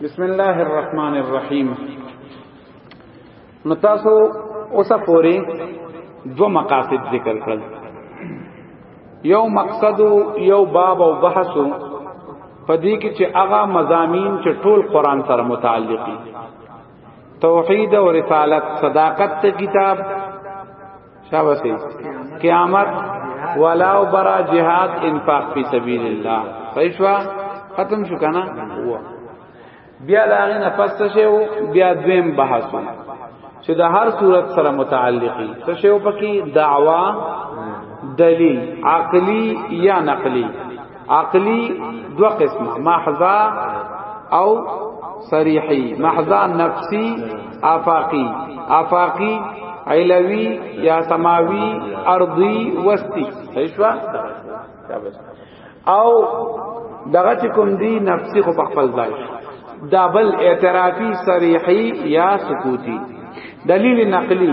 بسم الله الرحمن الرحیم نو تاسو اوسه پوری دو مقاصد ذکر کړل یو مقصد یو باب او بحث پدې کې چې هغه مزامین چې ټول قران سره متعلق دي توحید او رسالت صداقت کتاب شابسي قیامت ولا او برا جهاد انفاق فی سبیل الله فیشوا ختم شو کنه هو بیا دا غي نفس شه او بیا دویم بحث چې د هر صورت سره متعلقي څه شی په کې دعوا دلیل عقلی یا نقلی عقلی دو قسمه محضا او صریحی محضا نفسی آفاقی آفاقی علوی یا سماوی ارضی وستی صحیح او دغه چې کوم دی نفسي خو په خپل ځای دا بل اعترافي صریحي یا سکوتی دلیل نقلی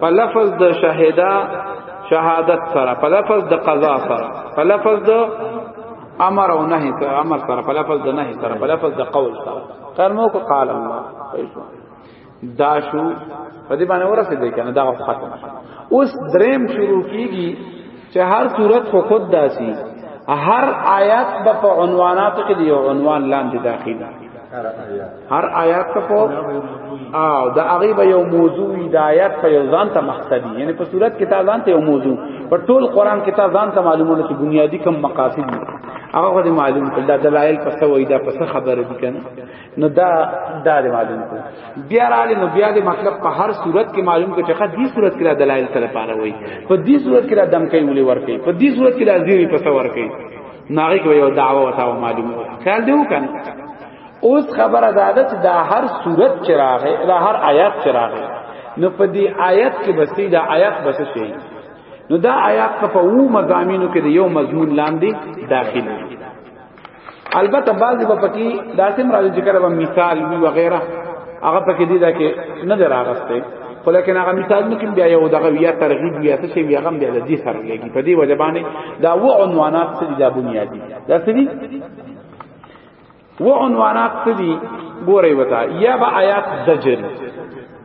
په لفظ د شهدا شهادت سره په لفظ د قضا سره په لفظ د امر او نهي سره امر سره په لفظ د نهي سره په لفظ د قول سره تر مو کو قال الله دا شو په دې باندې ورسېدې کنه دا ختم اوس دریم شروع کیږي چې هر صورت خو خود داسي هر آیات به په عنواناتو کې دی عنوان لاندې داخله هر آیات ته په او دا هغه به یو موضوع ہدایت په یو ځان ته مقصدی یعنی په صورت کې تا ځان ته یو موضوع په ټول قران کې تا ځان ته معلومونه چې بنیادی کوم مقاصد دي هغه خو معلوم کړه دلایل پس وای دا پس خبره دي کنه نو دا دا دې معلوم کړ بیا را لې نو بیا دې مطلب په هر صورت کې معلوم کړ چې خا دې صورت کې دلایل سره پاره وای په دې صورت کې دم کوي ولې ور کوي په دې صورت کې د ازيري په څور کوي ناغي کوي او دعوه وتاو معلوم خیال دې وکړ اوس خبره ده چې دا هر صورت چې راغې دا هر آیات چې راغې نو په دې آیات کې بسې دا آیات بسې شي نو دا آیات په وو مزامینو کې یو مضمون لاندې داخلي البته بعضی په پکی داسم راځي چې کله مثال وی وغیرہ هغه پکې دی دا کې نه دراغسته خو لکن هغه مثال نو کې بیا یو دغه بیا ترغیب بیا څه شی بیا غم بیا دې سره لګي په دې وجه باندې دا و عنوانات څه دي دا بنیادی دا څه دي و عنوانات څه دي ګورې وتا یا با آیات زجر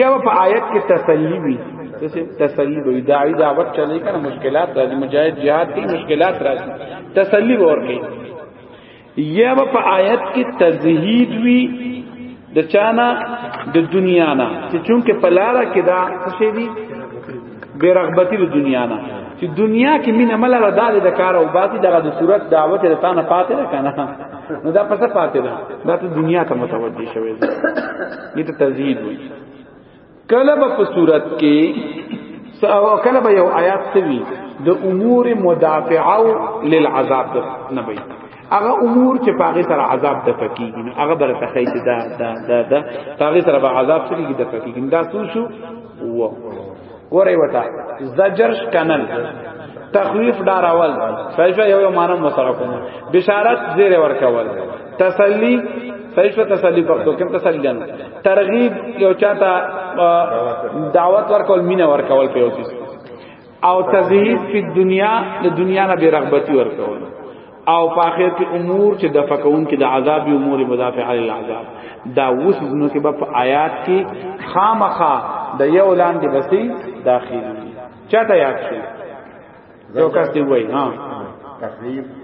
یو په آیت کې تسلی وي تسلی تسلی وي داعی دعوت چلی کنه مشکلات راځي مجاهد jihad کې مشکلات راځي تسلی ورکړي یو په آیت کې تزهید وي د چانا د دنیا نه چې چونکه په لار کې دا څه شي دي بے رغبتی د دنیا نه چې دنیا کې مين عمل را دالې د کار او باقي دغه د صورت دعوت ته تانه پاتې نه کنه نو دا پسه پاتې ده دا ته دنیا ته متوجي شوی دی دې ته تزهید وي کله په صورت کې او کله به یو آیات سوي د امور مدافعه للعذاب نبی هغه امور چې پاغه سره عذاب د پکېږي نو هغه برته خی چې دا دا دا دا پاغه سره به عذاب سره کې د پکېږي دا څو شو و ګورې وتا زجر کنن تخویف ډاراول صحیفه یو یو مانم مسره کوم بشارت زیر ورکول تسلی صحیفه تسلی پختو کوم تسلی جن ترغیب یو چاته دعوت ورکول مینه ورکول په یو څه او تزهید فی دنیا د دنیا نه بیرغبتی ورکول او په اخر کې امور چې د فکون کې د عذاب امور مدافع علی العذاب دا اوس زنو کې په آیات کې خامخا د یو لاندې بسی داخلي چاته یاد شي یو کس دی وای ها تخریب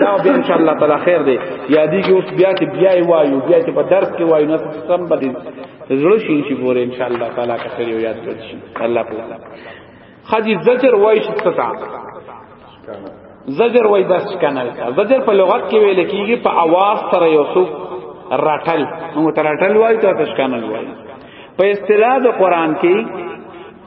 دا به ان شاء الله تعالی خیر دی یادی کې اوس بیا چې بیا وایو بیا چې په درس کې وایو نو سم بدی زړه شي چې پورې ان شاء الله تعالی کا خیر یاد کړی شي الله په خدي زجر وای شي تتا زجر وای بس کنه زجر په لغت کې ویل کېږي په आवाज سره یو څوک راټل نو تر راټل وای ته تشکانل وای په اصطلاح د قران کې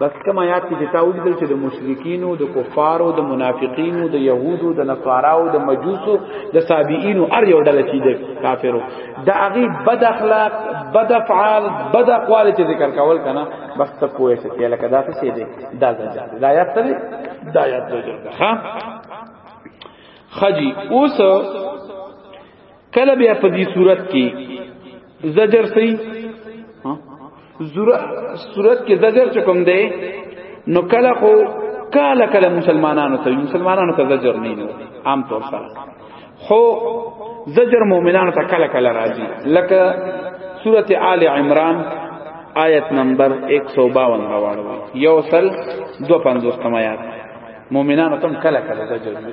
بس کوم آیات کې چې تا ولیدل چې د مشرکینو د کفارو د منافقینو د یهودو د نصاراو د مجوسو د سابیینو ار یو ډله چې د کافرو د هغه بد اخلاق بد افعال بد اقوال چې ذکر کول کنه بس ته پوهه شې چې لکه دا څه دی دا ځل دا آیات سره دا آیات ځل ها خجی اوس کله بیا په دې صورت کې زجر سي صورت کې زجر چکم دی نو کله خو کله کله مسلمانانو ته مسلمانانو ته زجر نه نو عام طور سره خو زجر مؤمنانو ته کله کله راځي لکه سورت آل عمران آیت نمبر 152 راوړو یو سل 250 آیات مؤمنانو ته کله کله زجر وی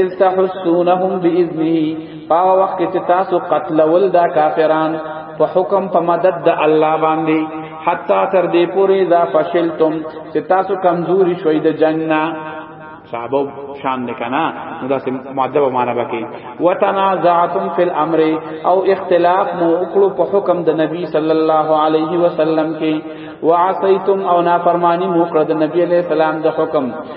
اذ تحسونهم باذنه پاو وخت چې تاسو قتل ول دا کافران په حکم په مدد د الله باندې حتا تر دې پورې دا فشلتم چې تاسو کمزوري شوي د جنگ نه صحابه شان نه کنا نو داسې مؤدب معنا بکی وتنازعتم فی الامر او اختلاف مو وکړو په حکم د نبی صلی الله علیه وسلم کې وعصیتم او نافرمانی مو کړ د نبی علیہ السلام د حکم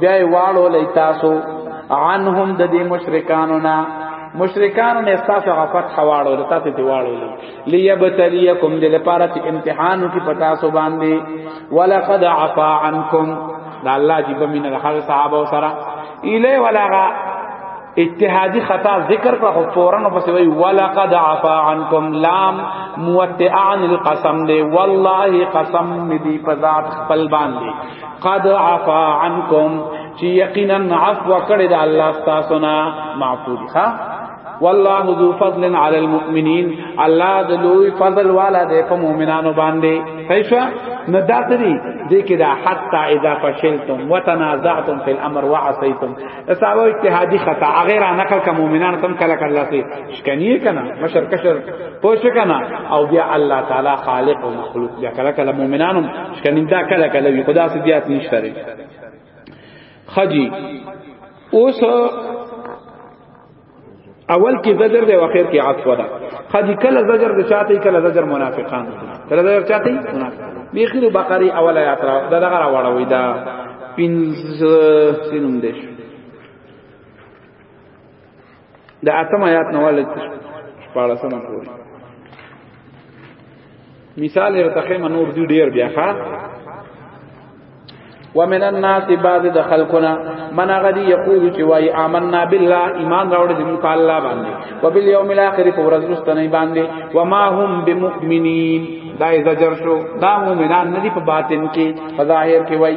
بیا واړو لای تاسو عنهم د دې مشرکانو نه مشرکانو نه تاسو غفت حواړو د تاسو دی واړو ليبتليكم د لپاره چې امتحانو کې پتا سو باندې ولقد عفا عنكم دا الله جی بمن هغه صحابه سره اله ولغا اتحادی خطا ذکر کا خو فورا پس وی ولقد عفا عنكم لام موتعان القسم دے والله قسم دی پذات خپل باندې قد عفا عنكم چې یقینا عفو کړی د الله تاسو نه معفو دي ها والله ذو فضل على المؤمنين الله د لوی فضل والا دی په مؤمنانو باندې صحیح شو نه داتري دې کې دا حتا اذا فشلتم وتنازعتم في الامر وعصيتم اسابو اجتهادي خطا غیر انا کل کا مؤمنان تم کلا کلا سي شکنی کنا مشر کشر پوش کنا او بیا الله تعالی خالق او مخلوق بیا کلا کلا مؤمنانم کنیم دا کله کله وی خدا سي زیات نشته ری خجی اوس اول کې زجر دی او اخر کې عطف ده خجی کله زجر د چاته کله زجر منافقان کله زجر چاته منافقان بیخیر بقری اول آیات را دا دغه را وړوي دا پینځ سینوم دیش د اتم آیات نه ولې پاړه سم پوری مثال یې ته خیمه نور دی ډیر بیا ښا ومن الناس بعض د خلقنا من غدي يقول چې وای آمنا بالله ایمان راوړې دې په الله باندې وبالیوم الاخر په ورځ رستنې باندې وما هم بمؤمنین دا زجر شو دا مؤمنان ندي په باطن کې په ظاهر کې وای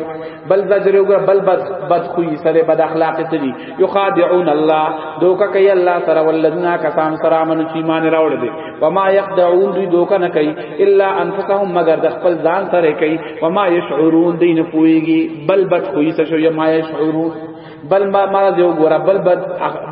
بل زجر یو بل بد بد خوې سره بد اخلاق سری یخادعون الله دوکا کوي الله سره ولذین کسان سره من چې ایمان راوړ دي وما یخدعون دوی دوکا نه کوي الا انفسهم مگر د خپل ځان سره کوي وما یشعرون دین پويږي بل بد خوې سره یو ما یشعرون بل ما مرض یو ګورا بل بد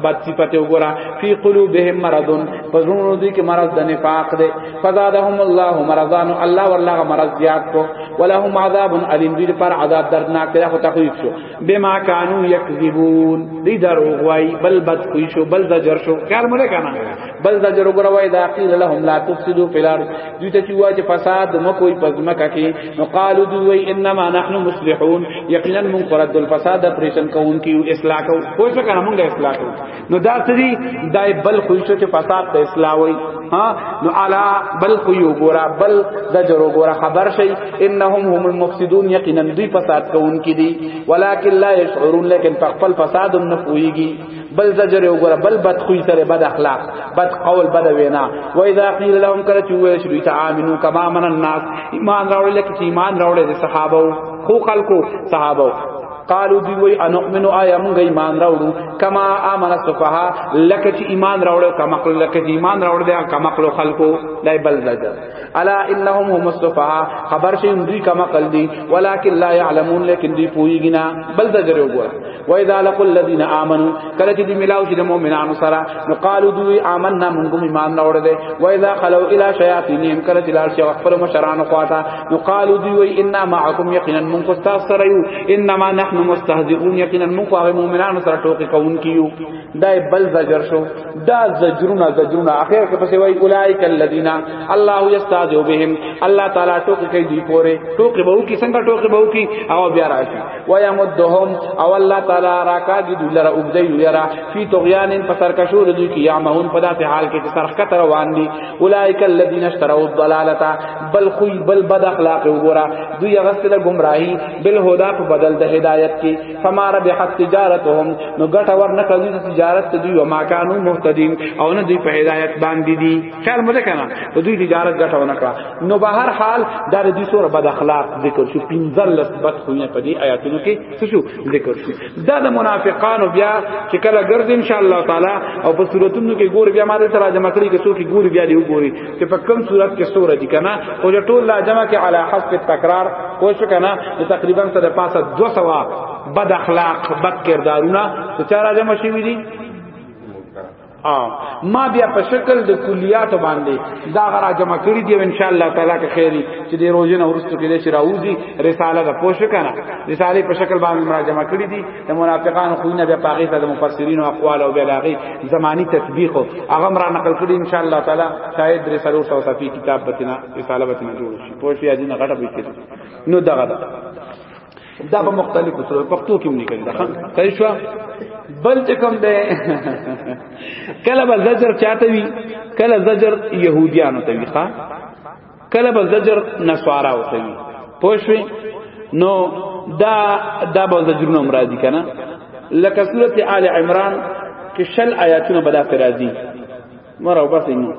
بد صفته یو ګورا فی قلوبهم مرض پزونو دی کې مرض د نفاق دی فزادهم الله مرضان الله والله مرض زیات کو ولهم عذاب الیم دې پر عذاب دردناک دی خو تخویف شو بما کانوا یکذبون دې دروغ وای بل بد کوي شو بل زجر شو کار مونږ کنه بل دا جرو ګره وای دا قیل لهم لا تفسدوا فی الارض دوی ته چوا چې فساد مکوې پزمکه کې نو قالو دوی وای انما نحن مصلحون یقینا من قرد الفساد پریشن کون کیو اصلاح کو کوئی څه کنه مونږه اصلاح کو نو دا سری دای بل خو چې فساد ته اصلاح وای ها نو علا بل خو یو ګره بل دا جرو ګره خبر شي انهم هم المفسدون یقینا دوی فساد کون کی دي ولکن لا یشعرون لیکن فقل فساد نفویږي بل زجر یو ګره بل بد خوې سره بد اخلاق بد قول بد وینا و اذا قیل لهم کله چې ویل شو ته امنو کما من الناس ایمان راوړل لکه چې ایمان راوړل د صحابه خو خلکو صحابه قالو دی وی انؤمن آیا مونږ ایمان راوړو کما امن الصفها لکه چې ایمان راوړو کما خپل لکه چې ایمان راوړو دا کما خپل خلقو دای بل زجر الا انهم هم الصفها خبر شي دوی کما قل دي ولکن لا يعلمون لیکن دوی پویږي نه بل زجر وګوره و اذا لقوا الذين امنوا کله چې ملاو شي د مؤمنانو سره نو قالو دوی آمنا موږ هم ایمان نه وړل و اذا خلو الى شياطينهم کله چې لار شي خپل مشرانو خواته نو قالو دوی انا معكم یقینا موږ کو تاسو سره یو انما نحن مستهزئون یقینا موږ هغه مؤمنانو سره ټوکی کوون کیو دا بل زجر شو دا زجرونه زجرونه اخر کې پسې وای اولئک الذين الله يستهزئ بهم الله تعالی ټوکی کوي دی پوره ټوکی به وکي څنګه ټوکی به وکي او بیا راشي ويمدهم او الله تعالی راکاږي دوی لره وګدي لره فی طغیان په سرکشو دوی کې یعمهون په داسې حال کې چې سرخکته روان دي اولئک الذین اشتروا الضلاله بل خوی بل بد اخلاق وګرا دوی غسل گمراهی بل هدا په بدل د هدایت کې فما ربحت تجارتهم نو ګټه ورنه کوي تجارت دوی وما كانوا مهتدین او نه دوی په هدایت باندې دي خیال مده کنه د دوی تجارت ګټه ونه کړه نو به هر حال دا د دې سره بد اخلاق ذکر شو پنځل لس بد خوونه په دې آیاتونو کې څه شو ذکر شو دا د منافقانو بیا چې کله ګرځ ان شاء الله تعالی او په صورتونو کې ګور بیا ماده تر جمع کړی کې څوک ګور بیا دی وګوري چې په کوم صورت کې سورې دي کنه او د ټول لا جمع کې علی حسب تکرار کوی شو کنه تقریبا تر پاسه 200 بد اخلاق بد کردارونه چې چا راځم شي وی دي ما بیا په شکل د کلیات باندې دا غرا جمع کړی دی ان شاء الله تعالی که خیری چې د روزې نه ورستو کې چې راوځي رساله د پوښ کنه رساله په شکل باندې ما جمع کړی دی د منافقان خو نه بیا پاغه ته د مفسرین او اقوال او بلاغي زمانی تطبیق هغه مرا نقل کړی ان شاء الله تعالی شاید رساله او صفی کتاب بتنا رساله بتنا جوړ شي پوښ یا دینه غټه به نو دغه دا په مختلفو سره پښتو کې لیکل دا صحیح شو بل چې کوم ده کله به زجر چاته وی کله زجر يهوديانو ته وی ښا کله به زجر نصارا ته وی پوښوي نو دا دا به زجرونه مرادي کنه لکه سورته آل عمران کې شل آیاتونه بلا فرازي مرا بس اینو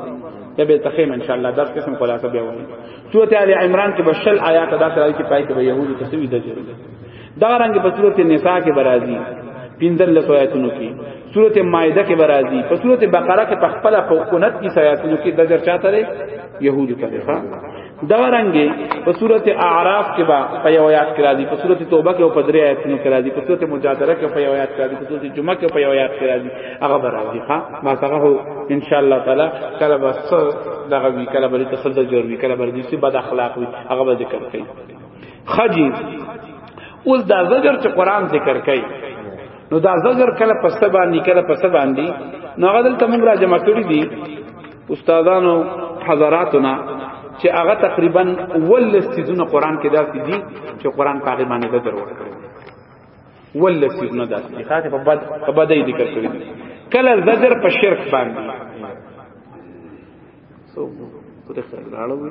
ته به تخیم ان شاء الله درس قسم خلاصه بیا وایي سورته ال عمران کې بشل آیات دا سره کې پای کې به يهودو ته سوي دجر دا رنګ په سورته نساء کې برازي پیندل لسو آیاتونو کې سورته مائده کې برازي په سورته بقره کې په خپل په 29 آیاتونو کې دجر چاته لري يهودو ته ښا دا رنګي په صورت اعراف کې با په یو آیات کې راځي په صورت توبه کې او په درې آیاتونو کې راځي په صورت مجادله کې په یو آیات کې راځي په صورت جمعه کې په یو آیات کې راځي هغه به راځي ها ما څنګه ان شاء الله تعالی کله به سر دغه وی کله به تصدق جوړ وی کله به دې سي بد اخلاق وی هغه به ذکر کوي خجی اوس دا زجر چې قران ذکر کوي نو دا زجر کله پسته باندې کله پسته باندې نو غدل تمام را جمع کړی دي استادانو حضراتنا چې هغه تقریبا ول سيزونه قران کې داسې دي چې قران په هغه معنی بدر ورکړي ول سيزونه داسې دي خاطر په بد په بد یې ذکر کړی کله زجر په شرک باندې سو په دې خیال راړوي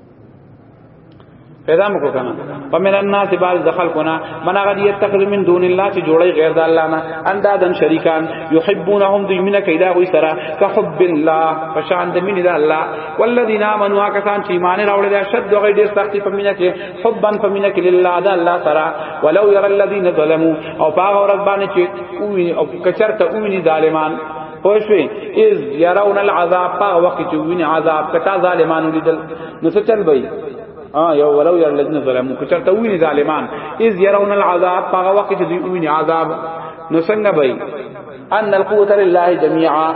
پیدا مکو کنه فمن الناس بعض دخل کنا من غد يتخذ من دون الله چې جوړي غیر د الله نه اندادن شریکان يحبونهم دمن کیدا وی سرا كحب الله فشان د من د الله والذین آمنوا کسان چې ایمان راوړل دي شد غیر ډیر سختی په مینه کې حبا په مینه کې لله د الله سرا ولو ير الذين ظلموا او باغ اور باندې چې او کچرته او ظالمان پوښوي از يرون العذاب په وخت چې ویني عذاب کتا ظالمانو لیدل نو څه چل وای اه یو ولو ير الذين ظلموا کچر ته ویني ظالمان از يرون العذاب په وخت چې دوی ویني عذاب نو څنګه وای ان القوت لله جميعا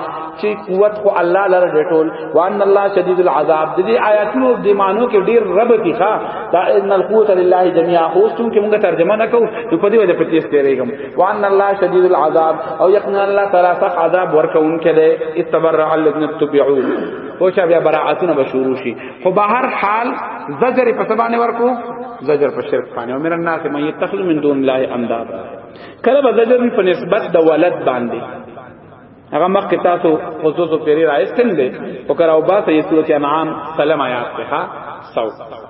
چې قوت خو الله لره دی ټول وان الله شدید العذاب د دې آیاتونو د مانو کې ډیر رب دي ښا دا ان القوت لله جميعا خو څنګه موږ ترجمه نکو نو په دې وجه په تیس تیریږم وان الله شدید العذاب او یقینا الله تعالی سخت عذاب ورکون کده استبرع الذين تبعوا او شابه بیا براعتونه بشورو شي خو به هر حال زجر په سبانه ورکو زجر په شرک باندې او مرن ناس مې تخل من دون الله انداد کله به زجر په نسبت د ولد باندې هغه مخ تاسو خصوصو پیری راځتل دي او کرا او با ته سورته انعام سلام آیات ته 100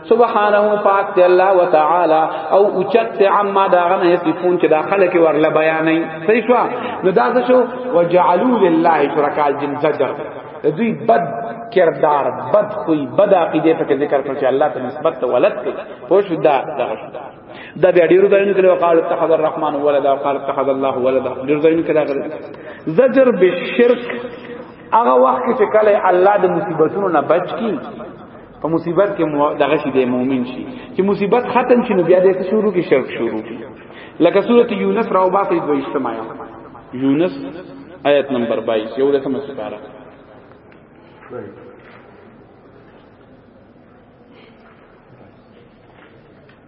سبحانه پاک دی الله وتعالى او اوچت عما داغنه یصفون چې داخله کې ورله بیانې صحیح شو نو دا څه شو وجعلوا لله شرکاء جن زجر دوی بد کردار بد خوې بد عقیده په ذکر پر چې الله ته نسبت ته ولد کې پوه شو دا دا دا بیا ډیرو ځایونو کې وقال اتخذ الرحمن ولدا وقال اتخذ الله ولدا ډیرو ځایونو کې راغلي زجر بالشرک هغه وخت چې کله الله د مصیبتونو نه بچ کی په مصیبت کې دغه شی د مؤمن شي چې مصیبت ختم شي نو بیا د شروع کې شرک شروع کی لکه سورۃ یونس راو باقی د اجتماع یونس آیت نمبر 22 یو لسمه سپاره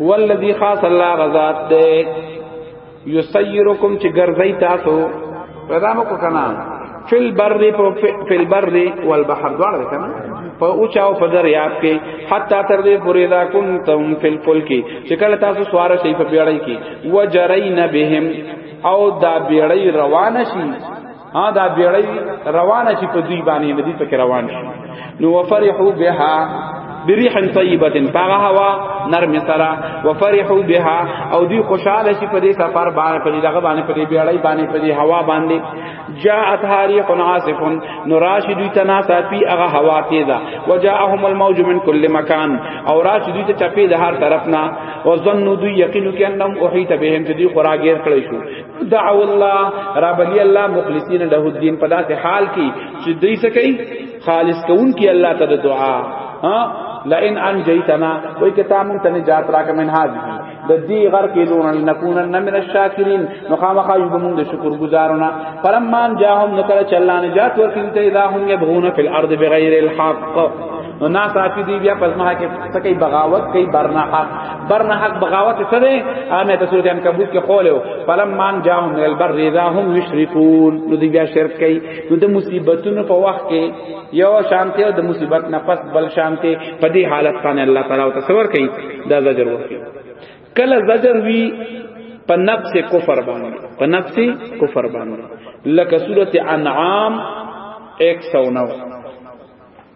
هو الذی خاص الله غزاد دے یسیرکم چې ګرځی تاسو پیدا مو کو کنه فل بر فل بر والبحر دواړه کنه په اوچاو په دریاب کې حتا تر دې پورې دا کنتم فل فل کې چې کله تاسو سوار شئ په پیړۍ کې وجرین بهم او دا بیړۍ روانه شي ها دا بیړی روانه چې په دوی باندې ندی په کې روان شي نو وفرحو بها بریح طیبه پاغه هوا نرم سرا وفرحو بها او دوی خوشاله شي په دې سفر باندې په دې دغه باندې په دې بیړی باندې په دې هوا باندې جاءت حریق عاصف نو راشد دوی تنا ساتي هغه هوا تیزا وجاءهم الموج من كل مکان او راشد دوی ته چپی د هر طرف نه وظنوا دوی یقینو کې انهم احیت بهم چې دوی خوراګیر کړی شو دعو الله رب علی الله مخلصین له الدین په داسې حال کې چې دوی څه کوي خالص کون کې الله ته دعا ها لئن انجیتنا وای کتا مون ته نجات راک من هاذه د دې غر کې دون لنکونن من الشاکرین نو خامخا یو مون د شکر گزارونه فلمان جاهم نو کله چلان نجات ورکین ته الہم یبغون فی الارض بغیر الحق نو نا صافی دی بیا پس ما کې څه کوي بغاوت کوي برنا حق برنا حق بغاوت څه دی هغه مې ته سورې ان کبوت کې قوله فلم مان جاهم من البر اذا هم یشرکون نو دی بیا شرک کوي نو د مصیبتونو په وخت کې یو شانته او د مصیبت نه پس بل شانته په دې حالت باندې الله تعالی او تصور کوي دا زجر ورکړي کله زجر وی په نفس کفر باندې په نفس کفر باندې لکه سورته انعام 109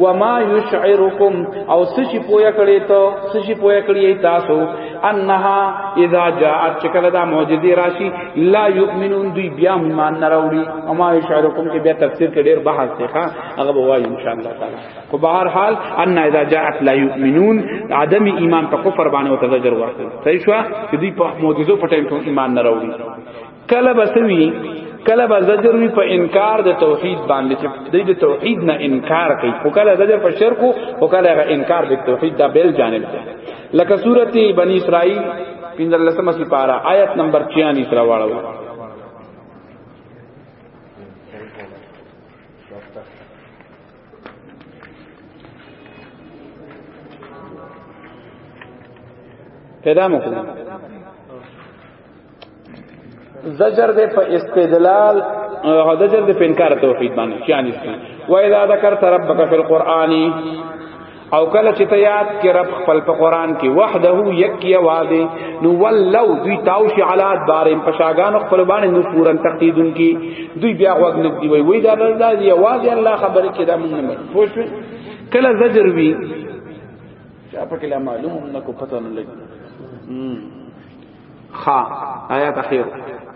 وما یشعرکم او سشی پویا کړی ته سشی پویا کړی تاسو انها اذا جاءت چکل دا معجزه راشی لا یؤمنون دی بیا ایمان نه راوړي وما یشعرکم کې بیا تفسیر کې ډیر بحث دی ښا هغه به وایي ان شاء الله تعالی خو به هر حال ان اذا جاءت لا یؤمنون عدم ایمان په کفر باندې او تزجر ورکړي صحیح شو چې دی په معجزو په ټیم کې ایمان نه راوړي کله بسوی کله به زجر وی په انکار د توحید باندې چې د توحید نه انکار کوي او کله زجر په شرک او کله غ انکار د توحید دا بیل جانب ده لکه سورته بنی اسرائیل 15 سپاره آیت نمبر 46 راوړل پیدا مو زجر دې په استدلال او زجر دې په انکار توحید باندې چې ان استي و اذا ذکرت ربک فی القرآن او کله چې ته یاد کې رب خپل په قران کې وحده یک یا واده نو ولو دوی تاو شي علات بارم پشاګان خپل باندې نو پورن تقیدون کې دوی بیا وګ نه دی وای وای دا دا دی واده الله خبر کې دا مونږ نه پوښ کله زجر وی چا په کله معلوم نه کو پته نه لګي خا آیات اخیر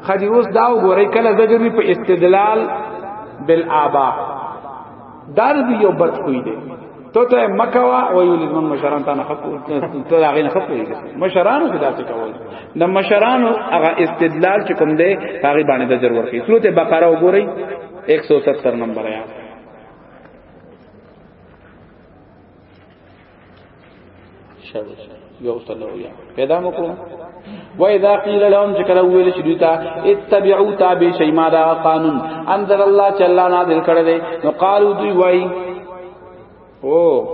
خدی اوس دا وګورئ کله زجر په استدلال بالآبا دا دی یو بد خوې دی ته ته مکوا ویل من مشران ته نه خپو ته هغه نه خپو مشران څه داسې کول د مشران هغه استدلال چې کوم دی هغه باندې د ضرورت کی سورته بقره وګورئ 170 نمبر آیات یو سلو یا پیدا مکو و اذا قیل لهم چې کله ویل شي دوی اتبعوا تابع شي ما دا قانون انزل الله چې الله نازل کړی دی نو قالو دوی وای او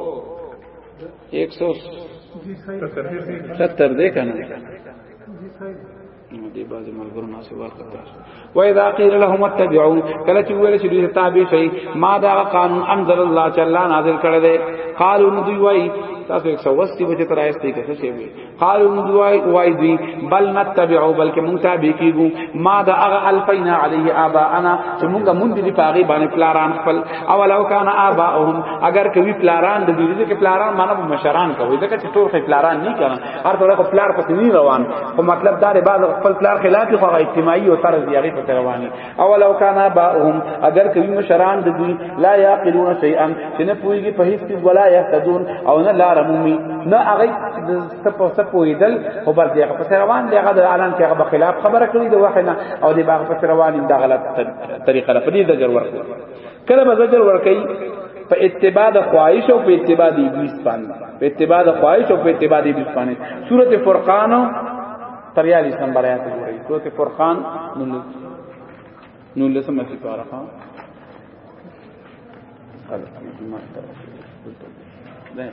170 دې کنه نو دې بعد ملګرو نه سوا کړه و اذا قيل لهم اتبعوا کله چې ویل چې دوی تابع شي ما دا قانون انزل الله چې الله نازل کړی دی قالو نو دوی وای تاسو 180 بچ تر آیت کې څه شی وی قالو نو دوی وای وای دوی بل نتبعوا بلکې مونږ تابع کیږو ما دا هغه الفینا علیه اباءنا چې مونږ مونږ دې پاغي باندې پلاران خپل او لو کان اباءهم اگر کوي پلاران د دې کې پلاران معنی مشران کوي ځکه چې ټول پلاران نه کړه هر څوک خپل پلار په سینې روان خو مطلب دا دی بعض خپل پلار خلاف خو اجتماعي او طرز دی هغه په رواني او لو کان باهم اگر کوي مشران د دوی لا یاقلون شیئا چې نه پويږي په هیڅ څه ولا یهتدون او نه لار مومي نه هغه سپو سپو ایدل خو بر دی په روان دی هغه د اعلان کې هغه خلاف خبره کړې د وحنه او دی باغ په روان دی غلط طریقه لري په دې د جوړ ورکړي کله به زجر ورکړي په اتباع د خواهش او په اتباع د ابلیس باندې په اتباع د خواهش او په اتباع د ابلیس باندې سورته فرقان 43 نمبر آیات وګورئ سورته فرقان نو لسمه چې پارخه خلاص ما ته دا یې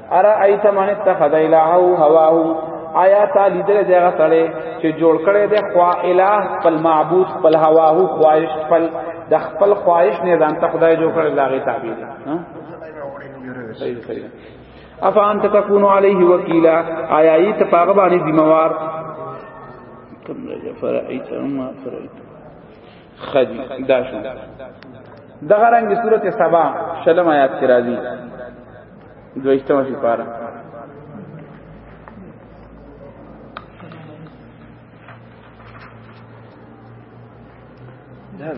ارایت من اتخذ الهه هواه آیا تا لیدل دی هغه سره چې جوړ کړي دی خوا الہ خپل معبود خپل هواه خواهش خپل د خپل خواهش نه ځان ته خدای جوړ کړي لاغه تعبیر ها صحیح صحیح افا انت تكون عليه وكيلا آیا ایت پاغه باندې ذمہ وار کم رجا فرایت ما فرایت خدي دا شو دغه رنګ سورته سبا شلم آیات کې راځي دویشتمه شي پاره دا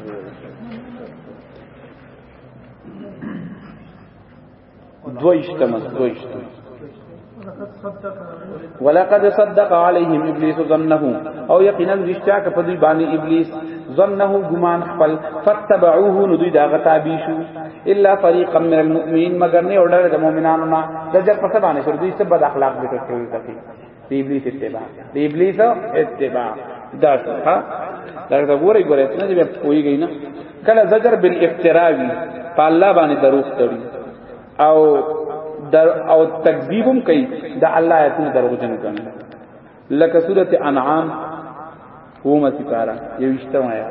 دویشتم دویشتم ولقد صدق عليهم ابلیس ظنه او یقینا رشتیا ک په دوی باندې ابلیس ظنه ګمان خپل فتبعوه نو دوی داغه تابع شو الا فريقا من المؤمنين مگر نه اورل د مؤمنانو نه د جر په سبانه شر دوی سب بد اخلاق ذکر کوي دی ابلیس اتباع دی ابلیس اتباع دا څه دا دا ګورې ګورې څنګه دی پویږي نه کله زجر بالافتراوی په الله باندې دروغ تړي او در او تکذیبم کوي دا الله ایتونه دروغجن کوي لکه سورۃ انعام ومه سپارا یو اشتمه یا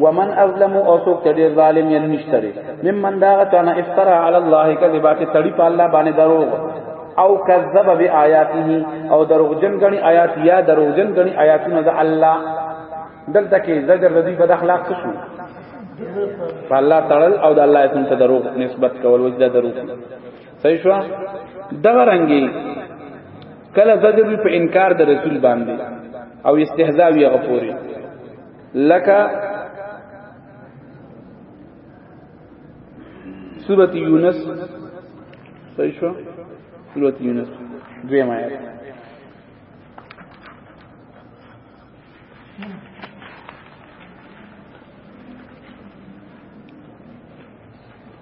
ومن ازلم او سوک تدیر ظالم یعنی نشتری ممن داغه چانه افترا علی الله کذبا چې تړي په الله باندې دروغ او کذب بیااته او دروغجن غنی آیات یا دروغجن غنی آیاتونه د الله دلته کې زجر رضی په اخلاق څه شو په الله تړل او د الله اسم ته دروغ نسبت کول وجدا دروغ صحیح شو دغه رنګي کله زجر په انکار د رسول باندې او استهزاء وی غفوري لکه سورۃ یونس صحیح شو سورۃ یونس دویم آیت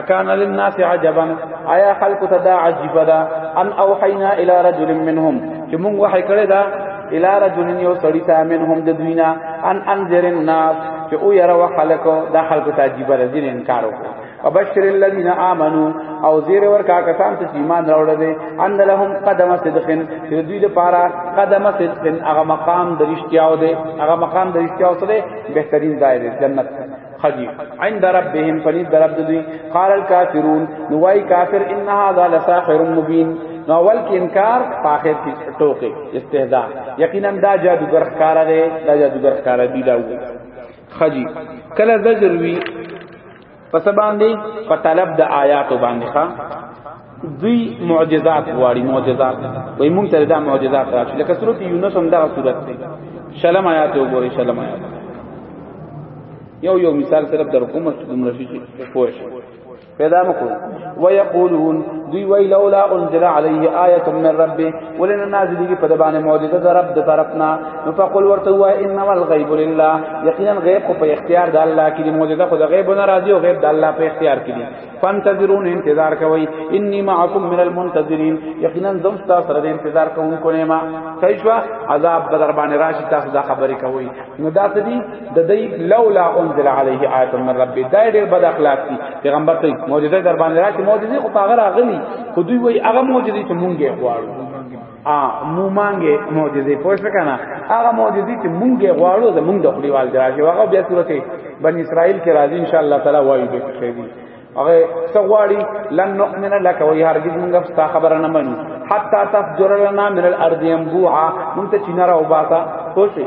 اکان للناس عجبا آیا خلق تدا عجیب دا ان اوحینا الی رجل منهم چې مونږ وحی کړی دا الی رجل یو سړی ته منهم د دوینا ان انذر الناس چې او یره وخلق دا خلق ته عجیب راځي انکار وکړي وبشر الذين امنوا او زیر ور کا کسان چې ایمان راوړل دي ان لهم قدم صدق چې دوی لپاره قدم صدق هغه مقام درشتیاو دي هغه مقام درشتیاو سره بهترین ځای دی جنت خدی عند ربهم فنید در رب دوی قال الكافرون نوای کافر ان هذا لساحر مبین نو اول کې انکار په اخر کې ټوکې استهزاء یقینا دا جادوګر ښکارا دی دا جادوګر ښکارا دی دا وو خجی کله زجر وی پس باندې په طلب د آیات باندې ښا دوی معجزات غواړي معجزات وای مونږ ته دا معجزات راشي لکه سورته یونس هم دا صورت دی شلم آیات وګورئ شلم آیات یو یو مثال صرف در کوم دومره شي پوه شي پیدا مکو ويقولون دوی وی لولا انزل عليه آیه من ربه ولنا نازل کی پدبان معجزه در رب طرفنا نو فقل ورته و انما الغیب لله یقینا غیب په اختیار د الله کې معجزه خو د غیب نه راځي او غیب د الله په اختیار کې فانتظرون انتظار کوي اني معكم من المنتظرين یقینا زم تاسو سره انتظار کوونکو نه ما صحیح عذاب بدر باندې راشي تاسو دا خبرې کوي نو دا څه دي د دې لولا انزل عليه آیه من ربي دا ډېر بد اخلاق دي پیغمبر ته معجزه در باندې راشي معجزه خو هغه راغلي خو دوی وایي هغه معجزه چې مونږه غواړو ا مو مانګه معجزې پوښ کنه هغه معجزې چې مونږه غواړو زمونږ د خپلوال درځي هغه بیا سورته بنی اسرائیل کې راځي ان شاء الله تعالی وایي به شي هغه سغواړي لن نؤمن لك وي هرګز موږ ستا خبره نه منو حتا تفجر لنا من الارض ينبوعا مونږ ته چینه راو باتا خوشي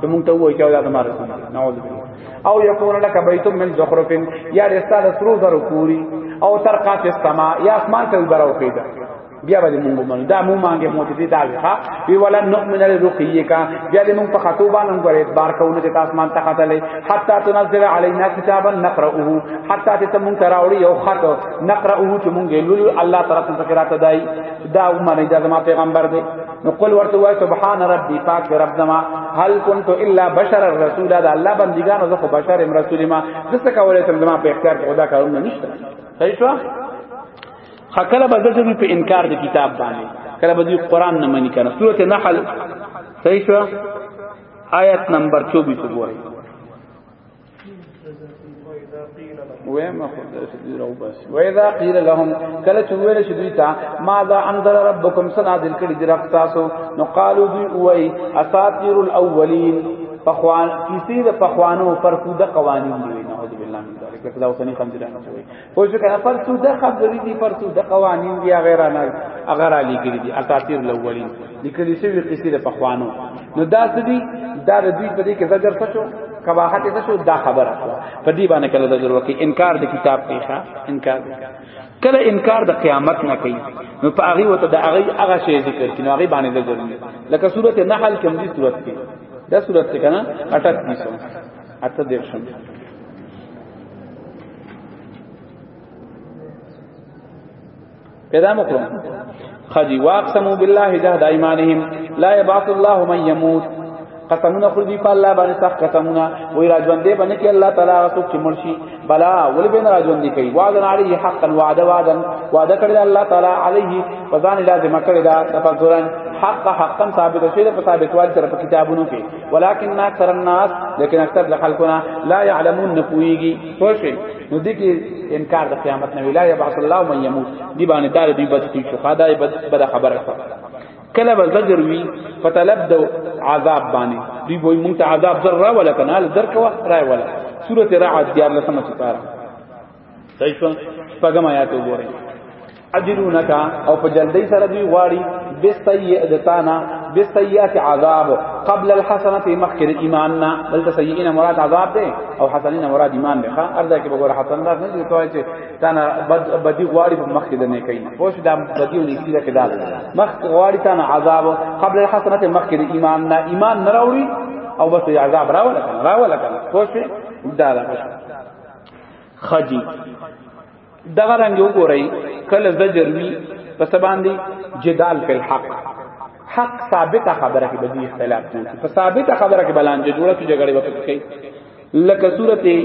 ته مونږ ته وایي چې دا د مارس نه نعوذ بالله او یکون لك بیت من زخرف یا رساله سرو زرو پوری او تر قاف السما یا اسمان ته وبرو پیدا بیا باندې مونږ باندې دا مو مانګه معجزې دا ښا وی ولا نؤمن لرقیک بیا دې مونږ په خطو باندې غره اعتبار کوو چې تاسو مان ته خطه لې حتا تنزل علینا کتابا نقرأه حتا ته مونږ تراوړي یو خط نقرأه چې مونږ لولو الله تعالی څخه راته دای دا ومنه دا زما پیغمبر دی نو قل ورته وای سبحان ربي پاک رب زما هل كنت الا بشر الرسول دا الله بندگانو زه خو بشر ام رسول ما دسه کولای تم زما په اختیار کې خدا کارونه نشته صحیح شو خکله بدل په انکار د کتاب باندې کله بدی قران نه منی کنه سوره نحل صحیح شو آیت نمبر 24 وګورئ ویم خو دې راو بس و اذا قيل لهم کله چې ویل شي دوی ته ماذا انزل ربكم سنا ذل کړي دې رب تاسو نو قالو دوی وای اساطير الاولين پخوان کیسې د پخوانو پر کوده قوانین دی نعوذ بالله من ذلک دا اوسنی خندران شوی او چې کله پر څو د خبرې دي پر څو د قوانین دي غیر نه غیر علی ګری دي اساطیر الاولین لیکل شوی قصې د پخوانو نو دا څه دي دا د دوی په دې کې زجر څه شو کباحت څه شو دا خبره شو په دې باندې کله زجر وکي انکار د کتاب پیښه انکار کله انکار د قیامت نه کوي نو په هغه وته د هغه هغه شی ذکر کینو هغه باندې زجر لکه سورته نحل کې هم دي سورته کې دا سورته څنګه 38 اته دیرشم پیدا مکرم خجی واقسمو بالله جهد ایمانهم لا یبعث الله من یموت قسمونه خو دی په الله باندې سخت قسمونه وای راځوند دی باندې کې الله تعالی غو چې مرشي بلا ول بین راځوند دی کوي وعدن علیه حقا وعده وعدا وعده کړی الله تعالی علیه فزان لازم کړی دا تفکرن حق حقا ثابت شوی په ثابت والی سره په کتابونو کې ولكن اكثر الناس لیکن اکثر د خلقنا لا يعلمون نپويږي خوشي نو دي کې انکار د قیامت نه ویلا يبعث الله من يموت دي باندې دار دي بد کی شو خدای دای بد بد خبره کله به زجر وی فتلب دو عذاب باندې دی وای مونږ ته عذاب ذره ولا کنال درکوا راي ولا سوره رعد دیار لسمه سپاره صحیح شو شپږم آیات وګورئ اجرونک او په جلدی سره دوی غواړي بسیئتانا بسیئات عذاب قبل الحسنه مخکر ایماننا بل تسیئین مراد عذاب ده او حسنین مراد ایمان ده ها اردا کې وګوره حسن ده نه کوي چې تانا بد بدی غواړي په مخکې ده نه کوي پوه شو دا بدی او نیکی ده کې ده مخ غواړي تانا عذاب قبل الحسنه مخکر ایماننا ایمان نه راوړي او بس عذاب راولا کړه راولا کړه پوه شو دا ده خدي دغه رنګ وګورئ کله زجر وی پس باندې جدال په حق حق ثابته خبره کې بدی اختلاف جوړ په ثابته خبره کې بلان جوړه چې جګړه وکړي کوي لکه سورته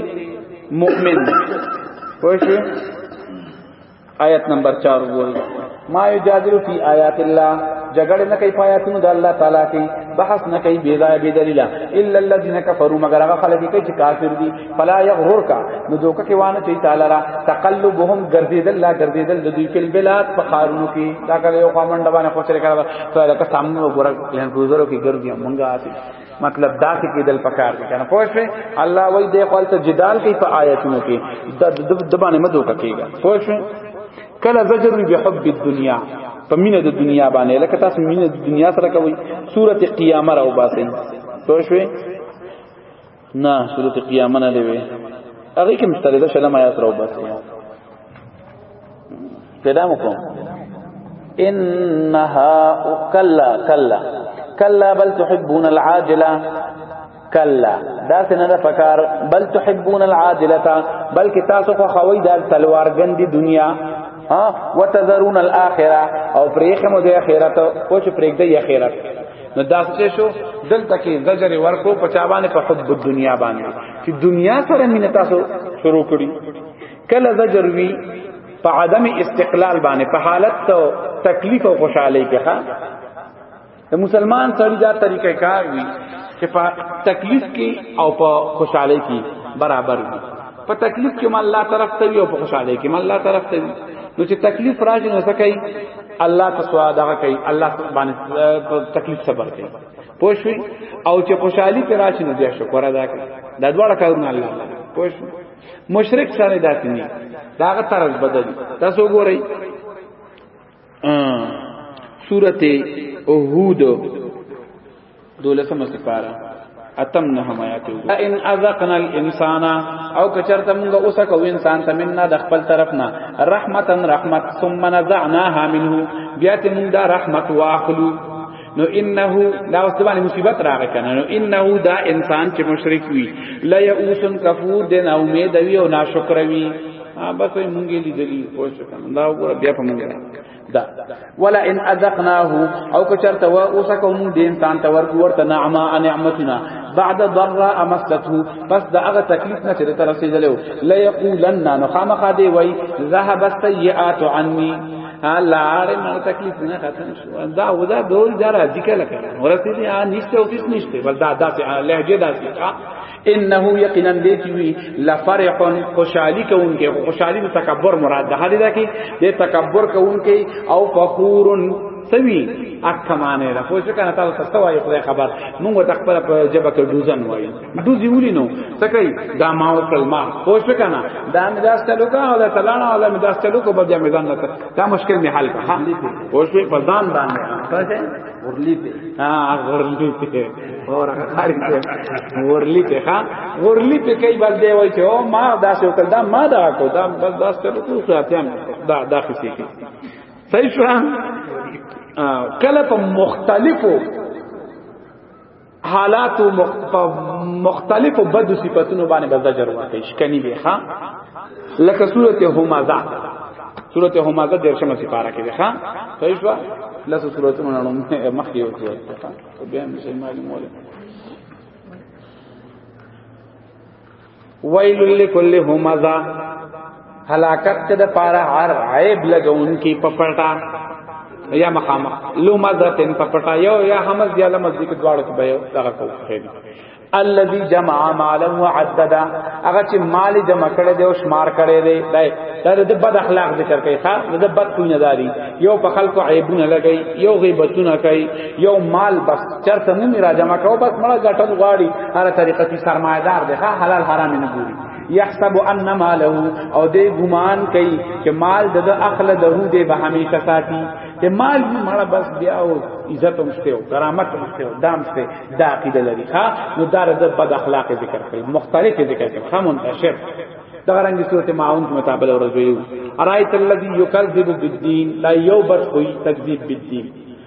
مؤمن پوه شئ آیت نمبر 4 وګورئ ما یجادل فی آیات الله جګړه نه کوي پایاتونو د الله تعالی کې بحث نه کوي بے ځای بے دلیل الا الذين كفروا مگر هغه خلک چې چې کافر دي فلا یغرر کا نو دوکه کې وانه چې تعالی را تقلبهم ګرځیدل لا ګرځیدل د دوی په بلاد په خارونو کې دا کله یو قامن دبانه خو سره کړه فلک سامنے وګوره لن گزرو کې ګرځي مونږه مطلب دا چې کېدل پکار دي کنه پوه شئ الله وایي د خپل ته جدال کوي په آیاتونو کې د د باندې مدو کېږي پوه شئ کله زجر به حب الدنیا په مینه د دنیا باندې لکه تاسو مینه د دنیا سره کوي سوره قیامه راو باسي پوه شئ نه سوره قیامه نه لوي هغه کې مستریده شلم آیات راو باسي پیدا مکم انها کلا کلا کلا بل تحبون العاجله کلا دا څنګه ده فکر بل تحبون العاجله بلکې تاسو خو خوي د تلوارګندي دنیا ها وتذرون الاخره او پرېخه مو د اخرت او چې پرېګ دی اخرت نو دا څه شو دلته کې زجر ورکو پچا باندې په حب الدنیا باندې چې دنیا سره مين تاسو شروع کړی کله زجر وی په عدم استقلال باندې په حالت تو تکلیف او خوشحالي کې ښا د مسلمان سړي دا طریقې کار وی چې په تکلیف کې او په خوشحالي کې برابر وي په تکلیف کې مال الله طرف ته وي او په خوشحالي کې مال الله طرف ته وي نو چې تکلیف راځي نو څه کوي الله تسوا دا کوي الله باندې تکلیف صبر کوي پوښوي او چې خوشحالي کې راشي نو بیا شکر ادا کوي دا دواړه کارونه الله پوښوي مشرک سره داسې نه داغه طرز بدلی تاسو ګورئ سورته هود دولسمه سپاره اتم نه هم آیات ان اذقنا الانسان او کچرته موږ اوسه کو انسان ته مننا د خپل طرف نه رحمتن رحمت ثم نزعناها منه بیا ته موږ دا رحمت واخلو نو انه دا اوس باندې مصیبت راغی کنه نو انه دا انسان چې مشرک وي لا یئوسن کفور د نا امید وي او ناشکر وي بس مونږه لیدلی پوه شو کنه دا وګوره بیا په مونږه دا ولا ان اذقناه او کچرت و اوسکم دې انسان ته ورکو ورته نعما نعمتنا بعد ضرا امسته بس دا هغه تکلیف نه چې تر رسیدلو لا یقولن نو خامخا دی وای ذهب السیئات عني ها لار مر تکلیف نه ختم دا ودا دور دا راځي کله کله ورته دي ا نشته او کس نشته بل دا داسې لهجه داسې انه یقینا دې چې وی لفرح خوشالي کوونکې خوشالي د تکبر مراد ده هلي دا کې د تکبر کوونکې او فخور سوي اکمانه ده خو څه کنه تاسو ته وایي خدای خبر موږ تخپل په جبه کې دوزن وایي دوزی ولی نو تکای دا ما او کلمه پوه شو کنه دا می داس کلو کا او دا تلانا او دا می داس کلو کو بیا میدان نه دا مشکل می حل کا پوه شو په ځان باندې څه ورلی په ها ورلی په اور خاري په ورلی په ها ورلی په کای بل دی وای چې او ما داس او کلدا ما دا کو دا بس داس کلو کو ساتم دا دا خسي کی صحیح شو کله په مختلفو حالات مختلف او بد صفاتونو باندې به زجر ورکړي شکنی به ښا لکه سورته همزه سورته همزه درشمه سپاره کې ده ښا صحیح شو لاسو سورته مونږه مخکې یو څه بیا مسلمان مولا ویل لکل همزه هلاکت ته د پاره هر عیب لګون کی پپټا یا مقام لمزه تن پپټا یو یا همز یا لمز کی دواړو کې به دغه کو خیر الذي جمع مالا وعددا هغه چې مال جمع کړي دی او شمار کړي دی دا د بد اخلاق ذکر کوي ښا د بد کونه داري یو په خلکو عیبونه لګي یو غیبتونه کوي یو مال بس چرته نه میرا جمع کو بس مړه ګټل غواړي هر طریقه کی سرمایدار دی ها حلال حرام نه ګوري یحسب ان ماله او دې ګمان کوي چې مال د اخله له دې به همیشه ساتي ته مال یې مړه بس بیا او عزت هم شته او کرامت هم شته او دام شته دا عقیده لري ها نو دا د بد اخلاق ذکر کوي مختلف ذکر کوي خامون تشر دا رنګ صورت معاون کې متابل ورځوي ارایت الذی یکذب بالدین لا یوبت کوئی تکذیب بالدین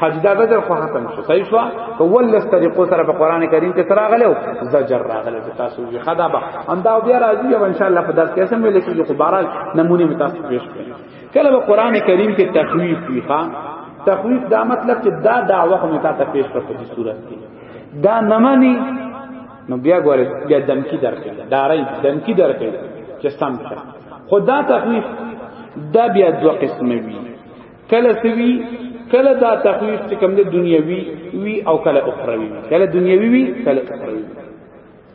حج دا بدر خو ختم شو صحیح شو که ولس طریقو سره په قران کریم کې سره غلو زجر راغله په تاسو کې خدا به اندا بیا راځي او ان شاء الله په درس کې سم ویل کېږي خو بهرال نمونه به تاسو پیش کړئ کله به قران کریم کې تخویف وی ها تخویف دا مطلب چې دا دعوه خو متا ته پیش کړ په صورت کې دا نمانی نو بیا ګوره بیا دمکی درکې دارای دمکی درکې چې سم خدا تخویف دا بیا دوه قسمه وی کله سوي کله دا تخویف چې کوم د دنیوي وی او کله اخروی کله دنیوي وی کله اخروی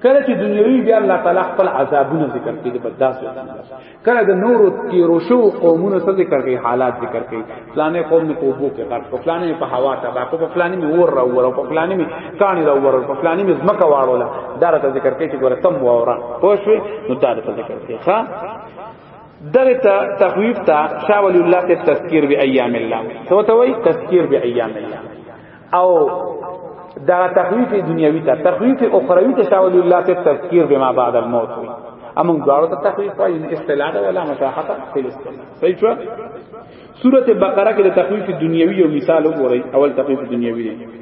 کله چې دنیوي بیا الله تعالی خپل عذابونه ذکر کوي د بداس کله د نور کی روشو قومونو سره ذکر کوي حالات ذکر کوي فلانه قوم نه کوبو کې غرق په فلانه په هوا ته با په فلانه می ور راو ور په فلانه می کانی راو ور په فلانه می زمکه واړو لا دارته ذکر کوي چې ګوره تم وره پوښوي نو دارته ذکر کوي ها دغه ته تخویف ته شاه ولی الله ته تذکیر به ایام الله څه ته وای تذکیر به ایام الله او دا تخویف دنیوی ته تخویف اخروی ته شاه ولی الله ته تذکیر به ما بعد الموت وی امون دواړو ته تخویف وای ان اصطلاح ولا مشاحت فی الاصطلاح صحیح شو سورۃ بقره کې د تخویف دنیوی یو مثال وګورئ اول تخویف دنیوی دی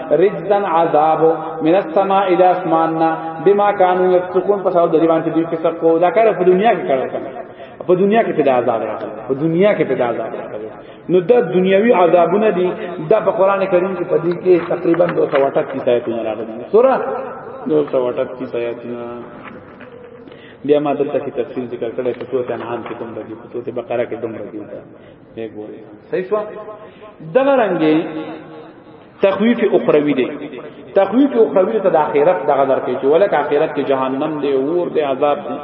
رجزن عذاب من السماء الى اسماننا بما كانوا يفسقون پس او دریوان چې دوی فسق کو دا کار په دنیا کې کړو کنه په دنیا کې پیدا عذاب راغلی په دنیا کې پیدا عذاب راغلی نو دا دنیوي عذابونه دي دا په قران کریم کې په دې کې تقریبا 238 آیتونه راغلي سورہ 238 آیتونه بیا ما دلته کې تفصیل ذکر کړی په توته انعام کې دومره دي په توته بقره کې دومره دي دا یې ګوري صحیح شو دغه رنګي تخویف اخروی دی تخویف اخروی ته د اخرت دغه درکې چې ولکه اخرت کې جهنم دی اور دی عذاب دی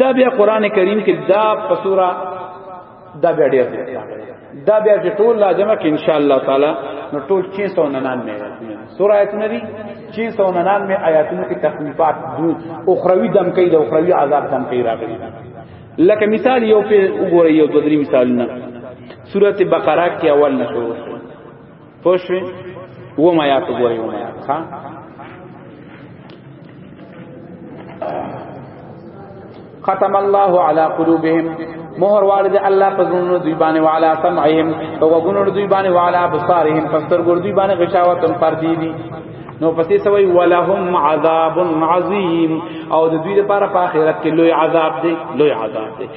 دا بیا قران کریم کې دا پسورا دا بیا ډیر دی دا بیا چې ټول لازمه کې ان شاء الله تعالی نو ټول 699 سورہ آیت نری 699 آیاتونو کې تخویفات دو اخروی دم کوي د اخروی عذاب دم کوي راغلي لکه مثال یو په وګورئ یو دوه درې مثالونه سورت بقره کې اول نه شو پوښوي و ما یا تو ګوري و ما یا ها ختم الله على قلوبهم مہر والد الله پزونو دوی باندې والا سمعهم او وګونو دوی باندې والا بصارهم پستر ګور دوی باندې غشاوت پر دی دي نو پسې سوي ولهم عذاب عظیم او د دوی لپاره په آخرت کې لوی عذاب دی لوی عذاب دی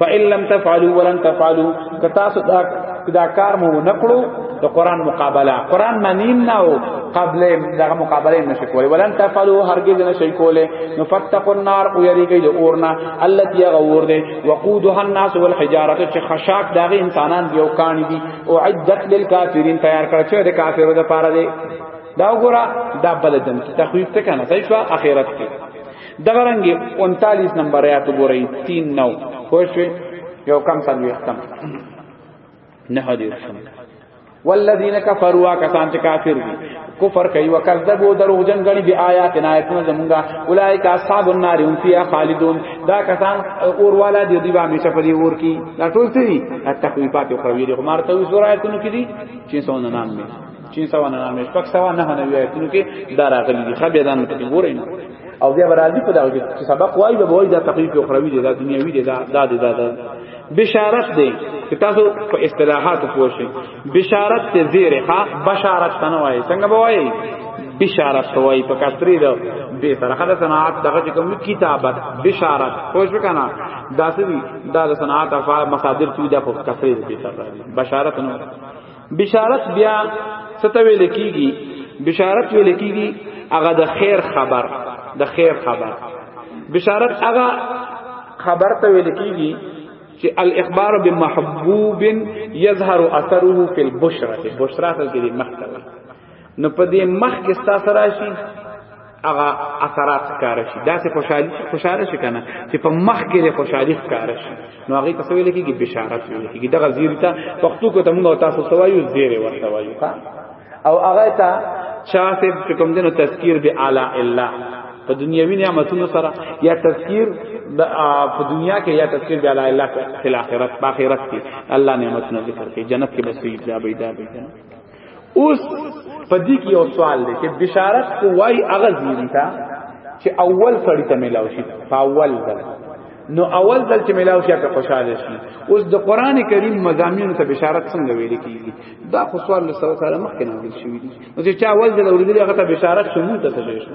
فإن لم تفعلوا ولن تفعلوا کتا صدا دا کار مو نکړو د قران مقابله قران معنی نه او قبل دغه مقابله نشي کولای ولن تفعلوا هرگز نشي کولای نو فتقوا النار او یریږي د اورنا التي غور دي وقودها الناس والحجاره چې خشاک دغه انسانان دی او کانی دي او عدت للکافرین تیار کړ چې د کافرو لپاره دی دا وګوره دا بلدن کی تخویف ته کنه صحیح شو اخرت کې دغه رنګ 39 نمبر آیات وګورئ 3 نو خوښ یو کم څنګه ختم نه هدي شم والذین کفروا کسان چې کافر دي کفر کوي وکذبوا دروغجن غني بیا آیاتنا آیاتنا زمونږه اولایک اصحاب النار هم فیها خالدون دا کسان اور والا دی دی باندې چپری اور کی دا ټول څه دي تخویفات او خویری خمار ته سورایتونو کې دي 699 چین سوا نه نامې پک سوا نه نه وی آیتونو کې دا راغلي دي خبي ځان ته ګورئ نه او بیا راځي په دغه چې سبق وایي به وایي دا تخفیف او خروی دي دا دنیوي دي دا دا دي دا, دا, دا بشارت دی چې تاسو په اصطلاحات پوه شئ بشارت ته زیره ها بشارت نه وایي څنګه به وایي بشارت ته وایي په کثرې ده به سره خدای صنعت دغه کوم کتابت بشارت پوه شو کنه دا سوي دا صنعت افعال مصادر څه ده په کثرې ده بشارت نه بشارت بیا څه ته ویل کیږي بشارت ویل کیږي هغه د خیر خبر د خیر خبر بشارت هغه خبر ته ویل کیږي چې الاخبار بمحبوب یظهر اثره فی البشرا بشرا ته کې مخته نو په دې مخ کې ستا سره شي هغه اثرات کار شي دا سه خوشحالي خوشاله شي کنه چې په مخ کې له خوشحالي کار شي نو هغه تاسو ویل کېږي بشارت ویل کېږي دغه زیر ته پښتو کو ته موږ تاسو سوایو زیر ورته وایو او هغه ته چا سه کوم دینو تذکیر به اعلی الله په دنیوي نعمتونو سره یا تذکیر په دنیا کې یا تذکیر به اعلی الله په آخرت په آخرت کې الله نعمتونو ذکر کوي جنت کې بس وي دا به دا به اوس په دې کې یو سوال دی چې بشارت خو وای هغه زیری تا چې اول سړی ته ملاو شي په اول ځل نو اول ځل چې ملاو شي هغه خوشاله شي اوس د قران کریم مزامین ته بشارت څنګه ویل کیږي دا خو سوال له سره مخکې نه ویل شوی دی نو چې چا اول ځل اوریدل هغه ته بشارت شوم ته څه شي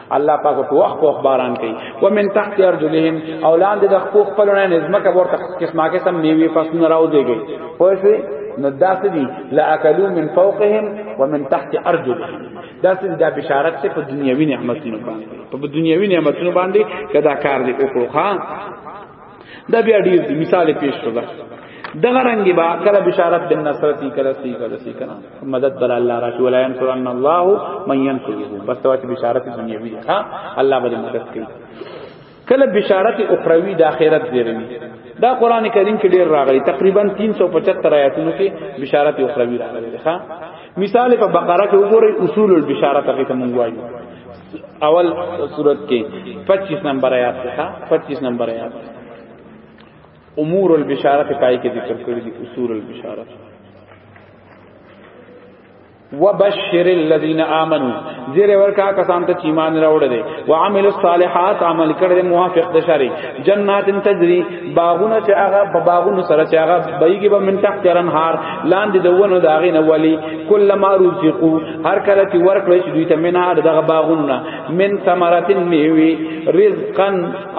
الله پاک په وخت په باران کوي و من تحت ارجلهم او لاندې د خپل خپلونه نظم کا ورته قسمه قسم میوه فصل راو دیږي خو شي نو داسې دي لا اکلوا من فوقهم ومن تحت ارجلهم داسې دا بشارت څه په دنیوي نعمتونو باندې په دنیوي نعمتونو باندې کدا کار دی او خو دا بیا ډیر دی مثال پیش کړل دغه رنگ با کله بشارت بن نصرتی کله سی کله سی کنا مدد بر الله را شو لایم قران الله من ينصره بس توات بشارت دنیوی ها الله به مدد کوي کله بشارت اخروی د اخرت دیرمی دا قران کریم کې ډیر راغلی تقریبا 375 آیاتونو کې بشارت اخروی راغلی ښا مثال په بقره کې وګورئ اصول البشارت هغه ته مونږ وایو اول صورت کې 25 نمبر آیات څخه 25 نمبر آیات امور البشارت پای کې ذکر کړی دي اصول البشارت وبشر الذين امنوا زیر ورکا کسان ته ایمان راوړ دي او عمل الصالحات عمل کړ دي موافق د شری جنات تجری باغونه چې هغه په باغونو سره چې هغه بېګي به من تحت انهار لاندې دونه داغې نه ولي کله ما رزقو هر کله چې ورکړ شي دوی ته منها دغه باغونه من ثمرات میوي رزقا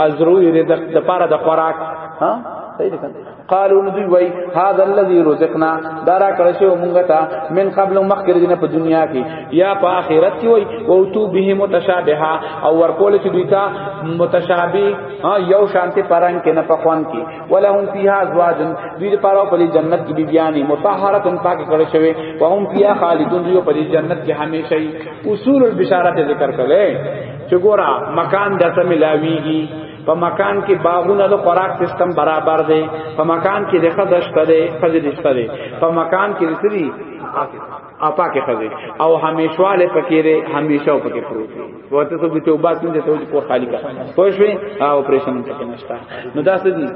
ازروی رزق د پاره د خوراک ها صحیح ده قالو ندوی وای هاذا الذی رزقنا دارا کړه شو مونږ ته من قبل مخکر دینه په دنیا کې یا په آخرت کې وای او تو به متشابها او ورکول چې دوی ته متشابه یو شانتی پران کې نه پخوان کې ولهم فیها ازواج دوی لپاره په جنت کې بیبیانی مطهره پاک کړه شوی او هم فیها خالدون دوی په جنت کې همیشه اصول البشارت ذکر کړي چې ګورا مکان دته ملاویږي په مکان کې باغونه د خوراک سیستم برابر دی په مکان کې د خزشت دی خزشت دی په مکان کې رسري اپا کې خزي او همیشواله پکې ری همیشه پکې پروت دی ورته ته به توبه سم دې ته کو خالی کا پوه شو او پرېشن پکې نشتا نو دا څه دي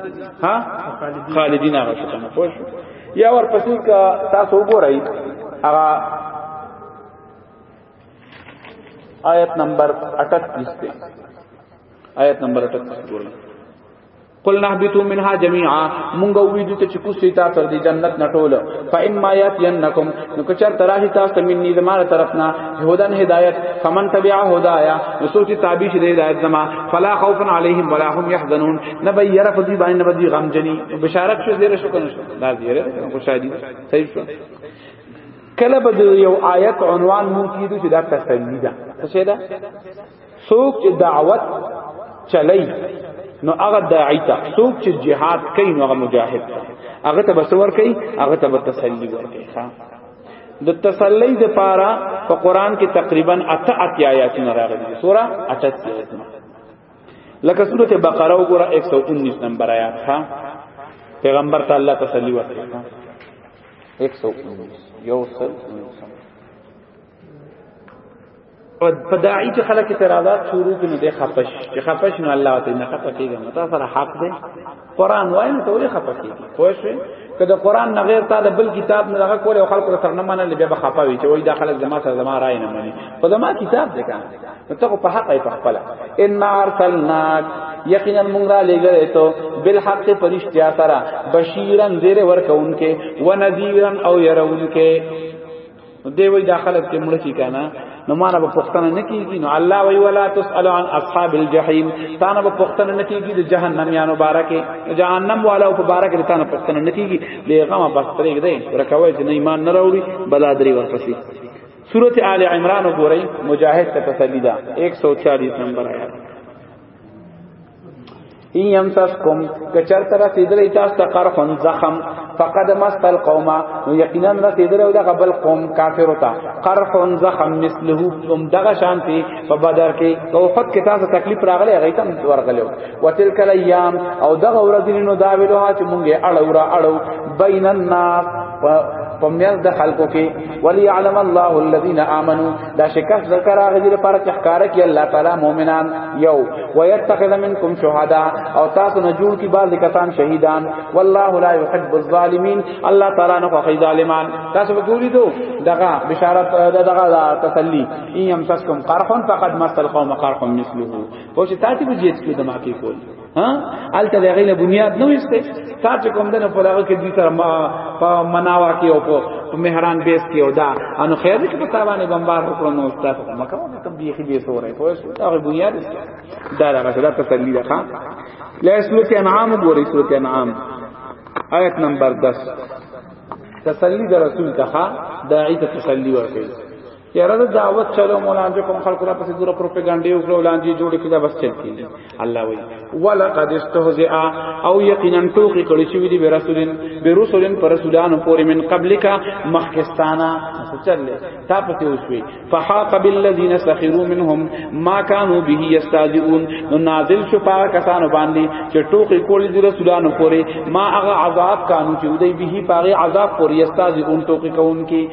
ها خالدین هغه څه نه پوه شو یا ورپسې کا تاسو وګورئ هغه آیت نمبر 38 ته آیت نمبر 38 ګورئ قل نهبتو منها جميعا مونږ وی دي ته چکو سیتا تر دې جنت نټول فإن ما ياتينکم نو کچر تراهی تاسو مني زماره طرفنا هدن هدایت فمن تبع هدايا نو سوچ تابع شې هدایت زما فلا خوف عليهم ولا هم يحزنون نبي يرف دي باندې نبي غم جني بشارت شو زیر شو کنه دا زیر خوشالي صحیح شو کله به یو آیت عنوان مونږ کیدو چې دا تسلی ده څه ده څوک چې دعوت چلی نو هغه داعی ته څوک چې jihad کوي نو هغه مجاهد ته هغه ته بسور کوي هغه ته تسلی ورکړي ښا د تسلی د پاره په قران کې تقریبا اته اتیا آیات راغلي سوره اته آیات لکه سوره بقره وګوره 119 نمبر آیات ها پیغمبر ته الله تسلی ورکړي 119 یو سل په داعی چې خلک اعتراضات شروع کړي د خپش چې خپش نو الله تعالی نه خپه کیږي متا سره حق دی قران وایم ته ولې خپه کیږي خوښ کده قران نه غیر تا د بل کتاب نه هغه کول او خلق سره نه منل بیا خپه وي چې وای دا خلک زما سره زما رائے نه مني په زما کتاب دی کنه نو ته په حق یې خپل ان ارسلناک یقینا مونږ را لګره ته بل حق پرشتیا سره بشیرن زیر ورکونکې و نذیرن او يرونکې دی وای دا خلک چې مړ شي کنه نو مانه په پښتنه نه کیږي نو الله وی ولا تسالو عن اصحاب الجحیم تانه په پښتنه نه کیږي د جهنم یانو بارکه جهنم والا په بارکه تانه پښتنه نه کیږي بیغمه بس طریق دی ورکوي چې نه ایمان نه راوړي بلا دري ورپسې سورت آل عمران وګورئ مجاهد ته تسلی ده 140 نمبر آیات ان يمسسكم کچر تر سیدلې تاسو ته قرحن زخم فقد مست القوم نو یقینا رسیدلې دغه بل قوم کافر وتا قرحن زخم مثله هم دغه شانتی په بدر کې او خود کې تاسو تکلیف راغلی هغه ته ورغلو وتلک الايام او دغه ورځې نو دا ویلو چې مونږه اړو را اړو بین الناس په میاز د خلکو کې ولی علم الله الذين امنوا دا شکست ذکر هغه دې لپاره چې ښکارا کې الله تعالی مؤمنان یو ويتخذ منکم شهدا او تاسو نه جوړ کی بعض کسان شهیدان والله لا يحب الظالمین الله تعالی نه خوښي ظالمان تاسو وګورئ دو دغه بشارت دغه تسلی ایم تاسو کوم قرحن فقد مست القوم قرحن مثله او چې تاسو به جیت کې دماکي کول ها الته دغه له بنیاد نو استه تا چې کوم دنه په دغه کې دي تر ما په مناوا کې او په مهران بیس کې او دا انو خیر دې په تاوانې بمبار وکړو نو استاد مکه مو ته بیخي به سورې په اوس هغه بنیاد دا دا غشدا تسلی ده ها لا سورت انعام ګورې سورت انعام آیت نمبر 10 تسلی در رسول ته دا ایت تسلی ورکړي یاره دا دعوت چلو مولا دې کوم خلکو را پسې دوره پروپاګاندا یو کړو لاندې جوړ کړي دا بس چل کیږي الله وی ولقد استهزئ او یقینا ټوکی کړي چې وی دي برسولین برسولین پر رسولانو پورې من قبلک مخکستانا چلې تا پسې اوسوي فحاق بالذین سخروا منهم ما كانوا به یستهزئون نو نازل شو پاک کسانو باندې چې ټوکی کول دي رسولانو پورې ما هغه عذاب کانو چې دوی به پاغه عذاب پورې یستهزئون ټوکی کوونکي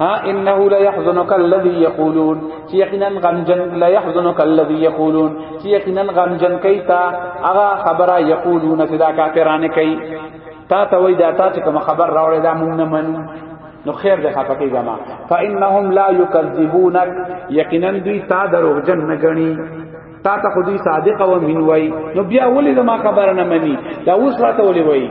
ها انه لا يحزنك الذي يقولون چې یقینا غمجن لا يحزنك الذي يقولون چې یقینا غمجن کوي تا هغه خبره یقولون چې دا کافرانه کوي تا ته وای دا تا چې کوم خبر راوړی دا مونږ نه منو نو خیر ده خپکی جما فانهم لا يكذبونك یقینا دوی تا دروغجن نه غني تا ته خودی صادق او مين وای نو بیا ولې ما خبر نه مني دا اوس راته ولې وای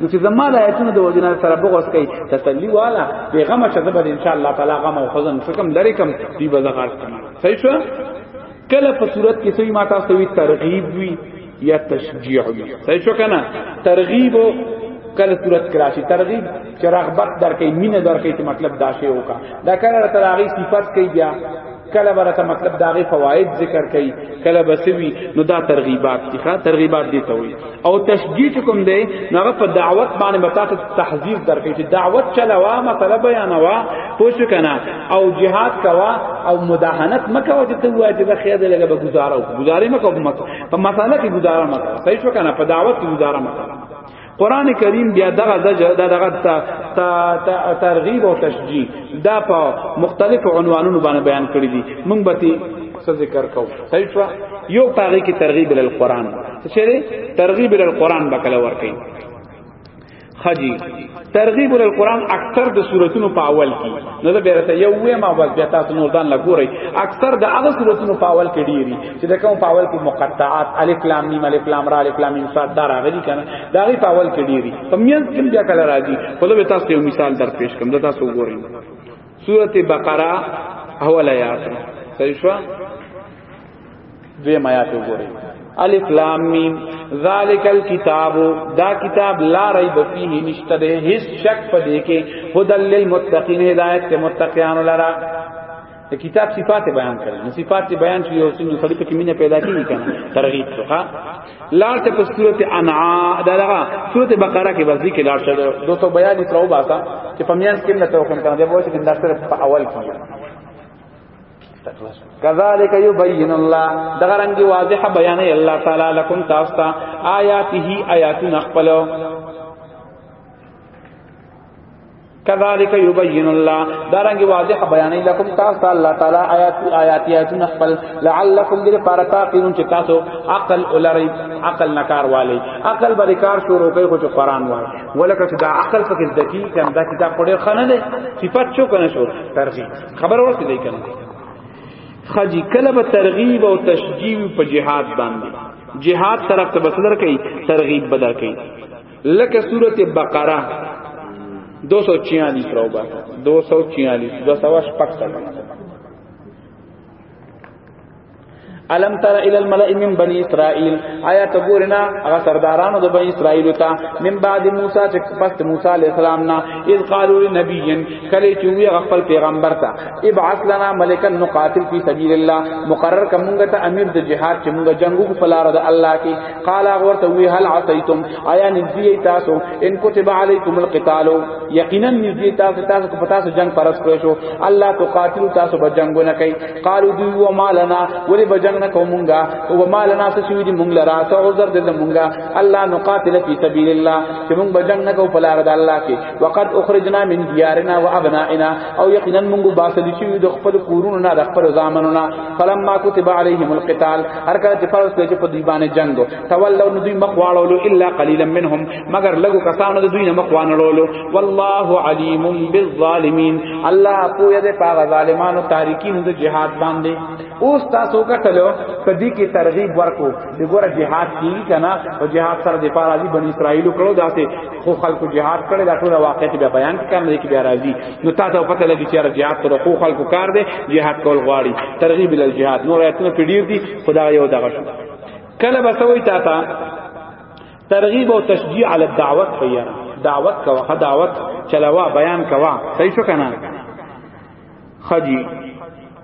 نو چې زما د آیتونو د وجنا سره بغوس کوي تسلی والا پیغام چې زبر ان شاء الله تعالی غم او حزن شکم لری کم دی به زغار کما صحیح شو کله په صورت کې سوي ما تاسو وی ترغیب وی یا تشجیع وی صحیح شو کنه ترغیب کله صورت کراشي ترغیب چې رغبت درکې مینه درکې چې مطلب داشه وکا دا کله ترغیب صفات کوي بیا کله برته مطلب داغه فواید ذکر کړي کله بسوي نو دا ترغیبات دي ښا ترغیبات دي ته وي او تشجیع کوم دی نو هغه په دعوت باندې متا ته تحذير درکې چې دعوت چلاوا مسله بیانوا پوښ کنه او جهاد کوا او مداهنت مکو چې ته واجب خیر دی لګه گزاره گزاره مکو په مسله کې گزاره مکو صحیح شو کنه په دعوت کې گزاره مکو قران کریم بیا دغه زجر دغه ترغیب او تشجیع دا په مختلف عنوانونو باندې بیان کړی دي موږ به څه ذکر کو صحیح شو یو پاغي کې ترغیب ال قران څه دی ترغیب ال قران بکله ور کوي خجی ترغیب ال قران اکثر د سوراتونو په اول کې نو دا بیرته یو وې ما بس بیا تاسو نور دان لګوري اکثر د هغه سوراتونو په اول کې ډیری چې دا کوم پاول کې مقطعات الف لام میم الف لام را الف لام میم صاد دار راغلي کنه دا غي پاول کې ډیری په میانس کې بیا کله راځي په لوي تاسو یو مثال در پیش کوم دا تاسو وګورئ سورته بقره اول آیات صحیح شو دویم آیات وګورئ الف لام میم ذالک الكتاب دا کتاب لا ریب فیه نشته هیڅ شک پدې کې هدل للمتقین هدایت ته متقیان لرا د کتاب صفات بیان کړل نو صفات بیان چې یو څنګه سړی په مینه پیدا کیږي کنه ترغیب څخه لار ته په سورته انعام دغه سورته بقره کې وځي کې لار ته دوته بیان تر او باسا چې په میان کې نه توکم کنه دا وایي چې دا سره په اول کې کذالک یبین الله دغه رنګي واضح بیان الله تعالی لكم تاسو آیاته آیاتنا خپلو كذلك يبين الله دارنګ واضح بیان لكم تاسو الله تعالی آیات آیات آیاتونه خپل لعلکم دې پر تاقیرون چې تاسو عقل ولري عقل نکار والي عقل باندې کار شروع کوي خو قرآن وایي ولکه چې دا عقل پکې ذکی کم دا کتاب پڑھے خنه ده صفات شو کنه شو ترغیب خبر ورته دی کنه خجی کله به ترغیب او تشجیع په جهاد باندې جهاد طرف ته بسلر کوي ترغیب بدر کوي لکه سورت بقره 246 راو باسه 246 208 پک سلام الم تر ال الملئ من بني اسرائيل آیا ته ګورنا هغه سردارانو د بني اسرائيل ته من بعد موسی چې پس موسی عليه السلام نا اذ قالوا لنبي کله چې وی خپل پیغمبر ته ابعث لنا ملکا نقاتل في سبيل الله مقرر کومګه ته امیر د جهاد چې موږ جنگو په لار د الله کې قال اغور ته وی هل عصیتم آیا نزدی تاسو ان کتب علیکم القتال یقینا نزدی تاسو تاسو کو پتا سو جنگ پرس کړو شو الله تو قاتل تاسو به جنگ نه کوي قالو دی و مالنا ولی به جنگ نه کومګا و مالنا څه شوی دی مونږ لرا څه عذر دل مونږه الله نقاتل فی سبیل الله چې مونږ به جنگ نه کو پلار د الله کې وقد اخرجنا من دیارنا و ابنائنا او یقینا موږ باسل چې د خپل کورونو نه د خپل ځامنو نه فلم ما كتب عليهم القتال هر کله چې فرض کړي چې په دوی باندې جنگ تولوا نو دوی مخواړولو الا قليلا منهم مگر لګو کسانو د دوی نه مخوانړولو والله عليم بالظالمين الله پوهه ده په ظالمانو تاریکین د جهاد باندې اوس تاسو کتلو کدی کی ترغیب ورکو د ګوره جهاد کیږي کنه او جهاد سره د پاره دی بنی اسرائیل کړو داسې خو خلکو جهاد کړي دا ټول واقعیت بیا بیان کړم لیکي بیا راځي نو تاسو پته لګی چې جهاد سره خو خلکو کار دی جهاد کول غواړي ترغیب ال جهاد نور ایتونه پیډیر دي خدا یو دغه شو کله بسوي تاته ترغیب او تشجیع علی الدعوت خیر دعوت کوا دعوت چلوا بیان کوا صحیح شو کنه خجی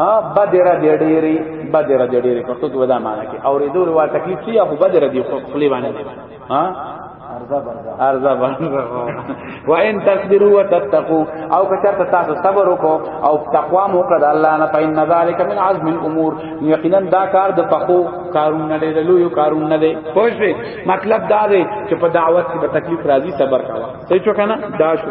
ها بدر دی ډیری بدر دی ډیری پښتو کې ودا معنی کې او ریدو روا تکلیف سی او بدر دی خو خلی باندې ها ارزا برزا و ان تصبروا وتتقوا او کثر تاسو صبر وکاو او تقوا مو کړه الله نه پاین ذالک من عزم الامور یقینا دا کار د پخو کارون نه دی لوی کارون نه دی خوش دی مطلب دا دی چې په دعوت کې به تکلیف راځي صبر کاوه صحیح چوکا نه دا شو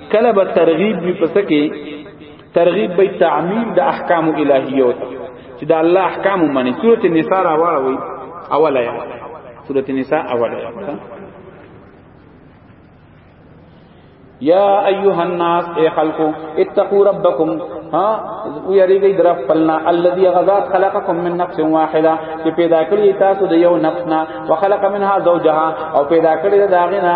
کله به ترغیب وي پس کې ترغیب به تعمیم د احکام الهیه وته چې د الله احکام منی سورته نساء راوړوي اوله یا سورته نساء اوله یا یا ایها الناس اے خلقو اتقوا ربکم ها او یریږي در خپلنا الذي غذا خلقکم من نفس واحده چې پیدا کړی تاسو د یو نفس نه وخلق منها زوجها او پیدا کړی دا غنه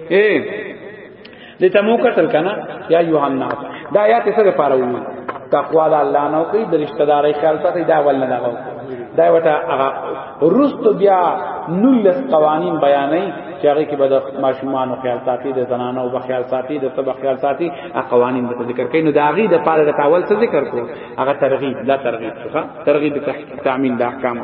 اے دې ته مو قتل کنا یا ایها الناس دا آیات څه لپاره وایي تقوا د الله نو کوي د رشتہ داري خیال ساتي دا ول نه لګاو دا وته هغه رست بیا نلس قوانین بیانې چې هغه کې بد ماشومان او خیال ساتي د زنانو او خیال ساتي د سبا خیال ساتي هغه قوانین به ذکر کین نو دا غي د پاره د تاول څه ذکر کو هغه ترغیب لا ترغیب څه ترغیب تحمیل د احکام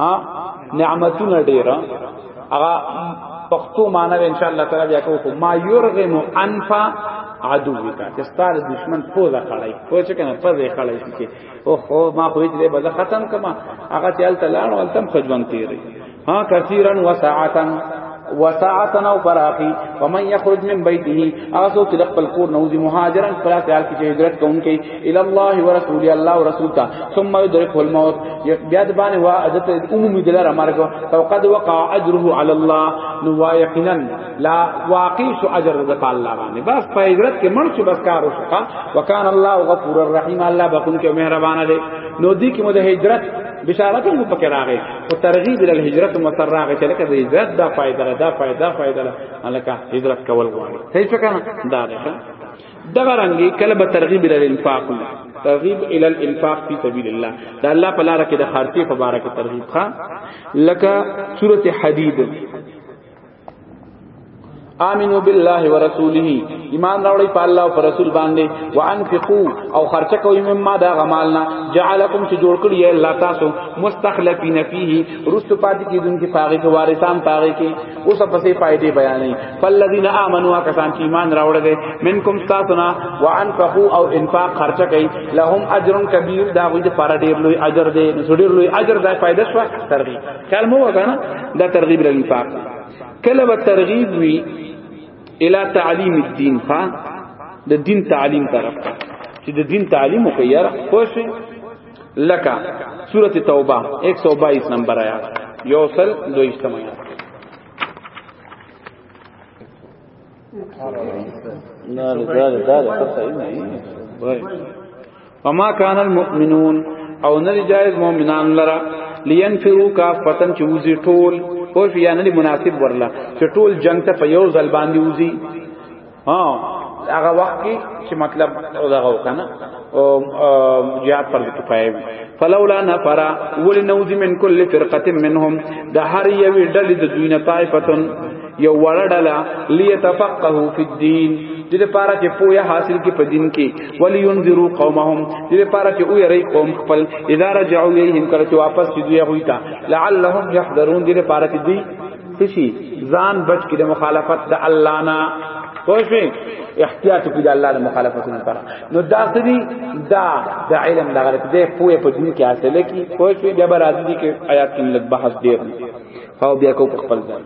ها نعمتونه ډیر هغه پښتو معنی ان شاء الله تعالی بیا کوو ما یرغم انفا عدو کا چې ستار دشمن پوزا خړای پوه چې کنه پزې خړای چې او خو ما خو دې بل ختم کما هغه چې ال تلان ولتم خجوان تیری ها کثیرن وساعتن وساعتن او فراخي ومن يخرج من بيته اسو چې خپل کور نوځي مهاجرن فلا سال کې هجرت کوونکې ال الله ورسول الله ورسول تا ثم يدرك الموت بیا د باندې وا عادت عمومي دلاره مرګ فقد وقع اجره على الله نو یقینا لا واقع شو اجر د الله باندې بس په هجرت کې مړ شو بس کار وشو وکانه الله غفور الرحیم الله بخون کې مهربان دی نو دې کې مو د هجرت بشارت هم پکې راغی او ترغیب ال هجرت هم تر راغی چې لکه د هجرت دا فائدہ ده دا فائدہ دا فائدہ ده الکه هجرت کول غواړي صحیح څه کنه دا ده دغه رنګي کله به ترغیب ال انفاق ترغیب ال الانفاق فی سبیل الله دا الله په لار کې د خرچې په باره کې ترغیب ښا لکه سورته حدید امنو بالله ورسوله ایمان راوړی په الله او پر رسول باندې وانفقوا او خرچه کوي مما دا غمالنا جعلکم چې جوړ کړی الله تاسو مستخلفین فيه رست پاتې کیدون کې پاغه کې وارثان پاغه کې اوس پسې فائدې بیانې فالذین آمنوا کسان چې ایمان راوړل دي منکم تاسونا وانفقوا او انفاق خرچه کوي لهم اجر کبیر دا غوی د پاره ډیر لوی اجر دی نو ډیر لوی اجر دا فائدہ شو ترغیب خیال مو وکړه دا ترغیب لري پاک کله به ترغیب وی الی تعلیم الدین ها د دین تعلیم طرف چې د دین تعلیم وکړي یاره خوش لکه سوره توبه 122 نمبر آیات یوصل دویشتم آیات نه دا دا دا نه وما كان المؤمنون او نه جائز مؤمنان لرا لینفرو کافتن چې وزي ټول او فی ان مناسب ورلا چې ټول جنگ ته په یو ځل باندې وزي ها هغه وخت کې چې مطلب دا وکنه او جهاد پر کفایه وي فلولا نفر ولنوذ من كل فرقه منهم د هر یوې ډلې د دوی نه طائفتن یو وړډلا لیتفقهوا فی الدین دې لپاره چې پوهه حاصل کی په دین کې ولی ينذرو قومهم دې لپاره چې وې ری قوم خپل اذا رجعوا الیهم کله چې واپس شي دوی هغه ته لعلهم يحذرون دې لپاره چې دوی تشي ځان بچ کړي مخالفت د الله نه پوښې احتیاط کوي د الله د مخالفتونو لپاره نو دا سدي دا د علم د غلط دی پوهه په دین کې حاصله کی پوښې بیا به راځي کې آیات کې لږ بحث دی او بیا کو خپل ځای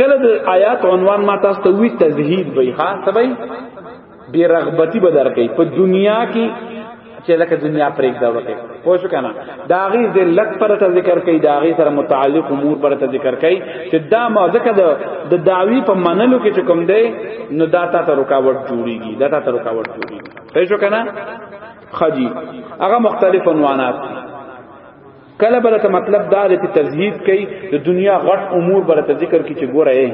کله د آیات عنوان ما تاسو ته وی تزهید وی ها سبای بی رغبتی به درکې په دنیا کې چې لکه دنیا پرېګ دا وکړي پوه شو کنه دا غي ذلت پر ته ذکر کوي دا غي سره متعلق امور پر ته ذکر کوي چې دا ما ځکه د دعوی په منلو کې کوم دی نو دا تا ته رکاوټ جوړيږي دا تا ته رکاوټ جوړيږي پوه شو کنه خجی هغه مختلف عنوانات دي کله بل ته مطلب دا دی چې تزهید کوي د دنیا غټ امور بل ته ذکر کی چې ګوره یې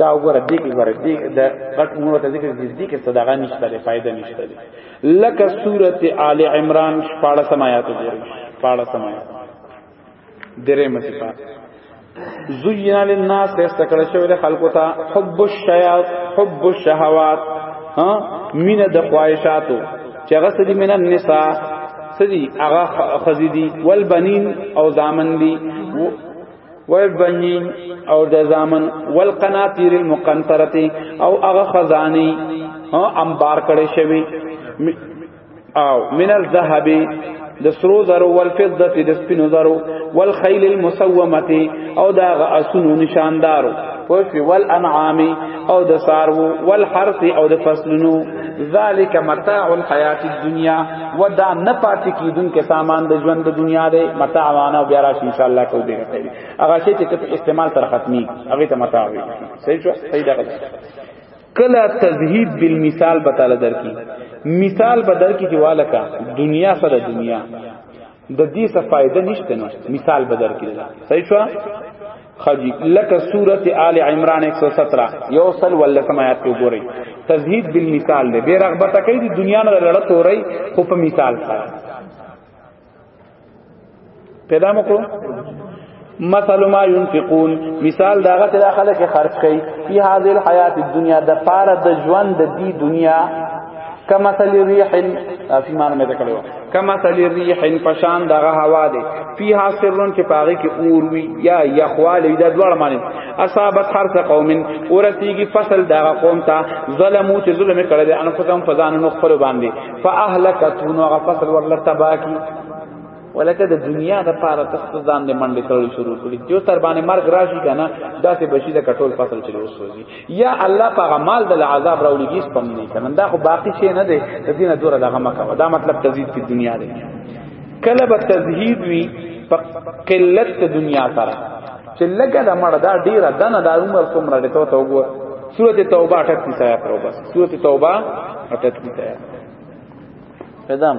دا وګوره دې کې ګوره دې د غټ امور ته ذکر کی دې کې صدقه نشته لري فائدہ نشته لري لکه سورته آل عمران 14 آیات وګورئ 14 آیات درې مصیفات زینا للناس خسته کړه شوی د خلکو ته حب الشیاط حب الشهوات ها مین د خواهشاتو چې هغه سدي من النساء سدي هغه خزیدي والبنین او زامن دي والبنین او د زامن والقناطیر المقنطره او هغه خزانی ها انبار کړي شوی او من الذهب د سرو زرو والفضه د سپینو زرو والخيل المسومه او دا اسونو نشاندارو پوښي والانعام او د سارو والحرث او د فصلونو ذالک متاع الحیات الدنیا ودا نه پاتې کیدون کې سامان د ژوند د دنیا دی متاع وانا بیا راش ان شاء الله کو دی هغه شی چې استعمال تر ختمي هغه ته متاع وي صحیح شو صحیح ده کلا تذهیب بالمثال بتاله درکی مثال بدر کی دیواله کا دنیا سره دنیا د دې څه فائدہ نشته نو مثال بدر کی صحیح شو خجی لک سورت آل عمران 117 یو سل ولا سمات کو ګوري تزهید بالمثال له بے رغبت کوي د دنیا نه لړت اوري خو په مثال سره پیدا مکو مثل ما ينفقون مثال داغه چې داخله کې خرج کړي په هاذه الحیات الدنیا د پاره د ژوند د دی دنیا کما مثل ریح فی مان مې کړو کما مثل ریح پشان دغه هوا دی فیها سرون چې پاره کې اور وی یا یخوال د دوړ معنی اصابت حرث قوم اورتیږي فصل دغه قوم ته ظلمو چې ظلم کړل ان فسم فزان نو خپل باندې فاهلکتون هغه فصل ورله تبا کی ولکه د دنیا د پاره تاسو ځان دې منډې کړل شروع کړي جو تر باندې مرګ راشي کنه داسې بشي د کټول فصل چې وسوځي یا الله په غمال د عذاب راولي کیس پم نه کنه دا خو باقی شي نه دی د دینه دوره دغه مکه دا مطلب تزید په دنیا دی کله به تزهید وی په قلت دنیا سره چې لګه د مړه دا ډیره دنه د عمر څومره دی ته وګور سورته توبه 38 آیات راو بس سورته توبه 38 آیات پیدام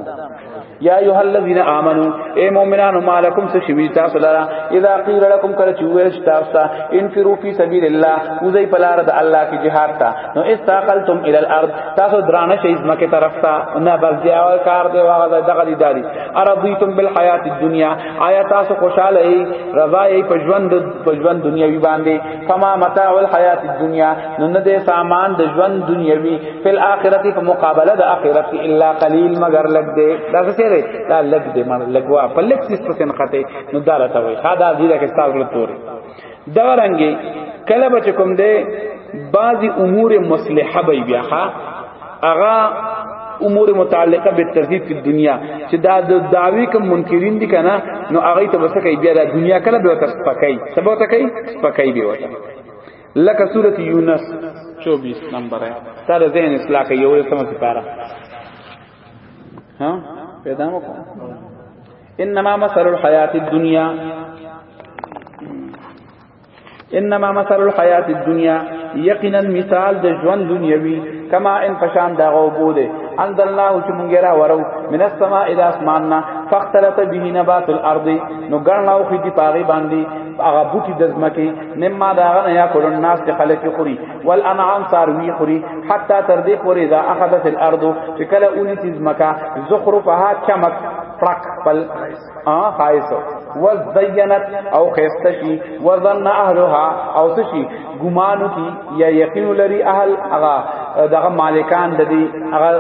یا ایها الذین آمنو اے مومنانو مالکم سے شوی تاسو لرا اذا قیل لكم کله چې ویل تاسو انفروا فی سبیل الله وزی پلار د الله کی جهاد تا نو استاقلتم الی الارض تاسو درانه شی زمکه طرف تا نه بل دی اول کار دی واغه دغه دی داری ارضیتم بالحیات الدنیا آیا تاسو خوشاله یې رضا یې په ژوند په ژوند دنیوي باندې فما متاع الحیات الدنیا نو نه دې سامان د ژوند دنیوي په آخرت په مقابله د آخرت الا قلیل مگر لګ دې دا څه دی دا لګ دې مړ لګوا په لګ څه څه نه خته نو دا راته وای خدا دې کې ستاسو لپاره دا رنګي کله بچ کوم دی بعضی امور مصلحه به بیا ښا اغا امور متعلقه به ترتیب په دنیا چې دا د داوی کوم منکرین دي کنه نو هغه ته بس کوي بیا د دنیا کله به تاسو پکای سبا ته کوي پکای به وته لکه سوره یونس 24 نمبر ہے تر ذهن اصلاح کوي یو سم سپاره ها پیدا مو انما مثل الحیات الدنیا انما مثل الحیات الدنیا یقینا مثال د ژوند دنیوي کما ان پشان دا غوبو ده انزل الله چې مونږ را ورو من السماء الى اسماننا فاختلط به نبات الارض نو ګرناو خې دي پاغي باندې هغه بوټي د زمکه نما دا غنه یا کول الناس ته خلک خوري والانعام ساروي خوري حتا تر دې پورې دا اخذت الارض چې کله اونې زمکه زخرفها چمک پړک پل ا خایس و زینت او خیسته شي و ظن اهلها او شي ګمان کی یا یقین لري اهل هغه دغه مالکان د دې هغه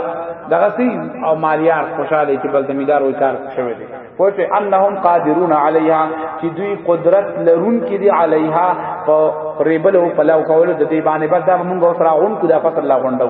دغه سي او مالیار خوشاله چې بل زمیدار وې کار شوی دی پوه انهم قادرون علیها چې دوی قدرت لرون کې دی علیها په ریبلو پلاو کولو د دې باندې بس دا موږ سره غون کو دا فصل لا غونډو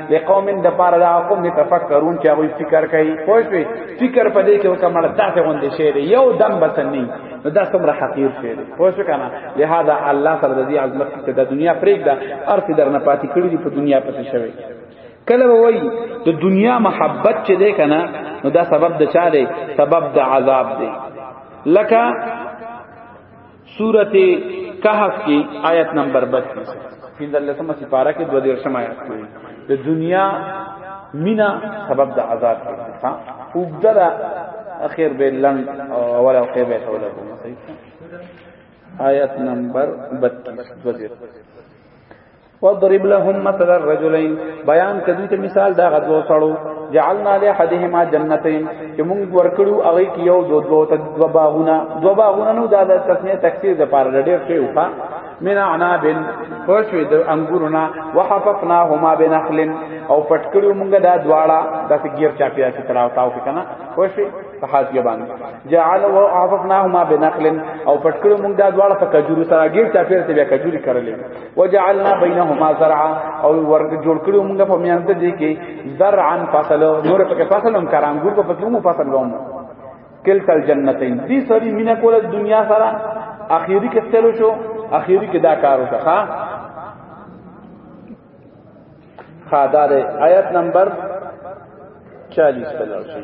لقوم د پاره دا قوم تفکرون چې هغه فکر کوي خو شوي فکر په دې کې وکمل تاسو غوندې شی دی یو دم بسنی نو دا څومره حقیر شی دی خو شو کنه لہذا الله سره د دې عظمت ته د دنیا پرېګ دا ارث درنه پاتې کړی دی په دنیا پسې شوی کله وای د دنیا محبت چې دی کنه نو دا سبب د چا دی سبب د عذاب دی لکه سورت کهف کی آیت نمبر 32 پیندلسمه سپاره کې 22 آیت کوي د دنیا مینا سبب د عذاب دی ها وګدره اخر به لن اول او کې به توله کوم صحیح آیت نمبر 32 وزیر وضرب لهم مثل الرجلين بیان کدی ته مثال دا غدو سړو جعلنا له حدهما جنتين چې موږ ورکړو هغه کې یو دو دو ته دو باغونه دو باغونه نو دا د تسنیه تکثیر د پاره ډېر ښه وکا من عناب خوشوی د انګورنا وحففناهما بنخل او پټکړو موږ دا دواړه داسې غیر چا پیا چې تراو تاو کې کنه خوشوی په حاجی باندې جعل و عففناهما بنخل او پټکړو موږ دا دواړه په کجورو سره غیر چا پیا ته بیا کجوري کړلې وجعلنا بينهما زرعا او ورګ جوړ کړو موږ په میان ته دي کې زرعا فصل نور په فصل هم کرانګور په فصل مو فصل لوم کلتل جنتین دي سری مینا کول دنیا سره اخیری کې تلو شو اخیری کې دا کار وکړه ها خادار آیت نمبر 40 تلو شي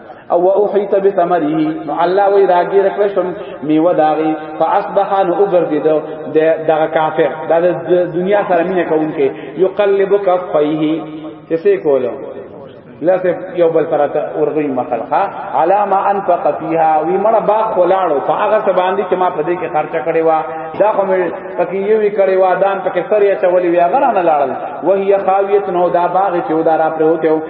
او اوحیت بثمره نو الله وی راګیر کړ شم میوه داغي فاصبح ان وګرځید دغه کافر دا دنیا سره مینه کوونکې یقلب کفیه کیسه کولو لاسه یو بل سره ورغی مخلقه علامه انفق فیها وی مړه با کولاړو په هغه څه باندې چې ما په دې کې خرچه کړې و دا خو مې پکې یو وی کړې و دان پکې سر یې چولې وی هغه نه لاړل وهي خاویت نو دا باغ چې ودارا پروتو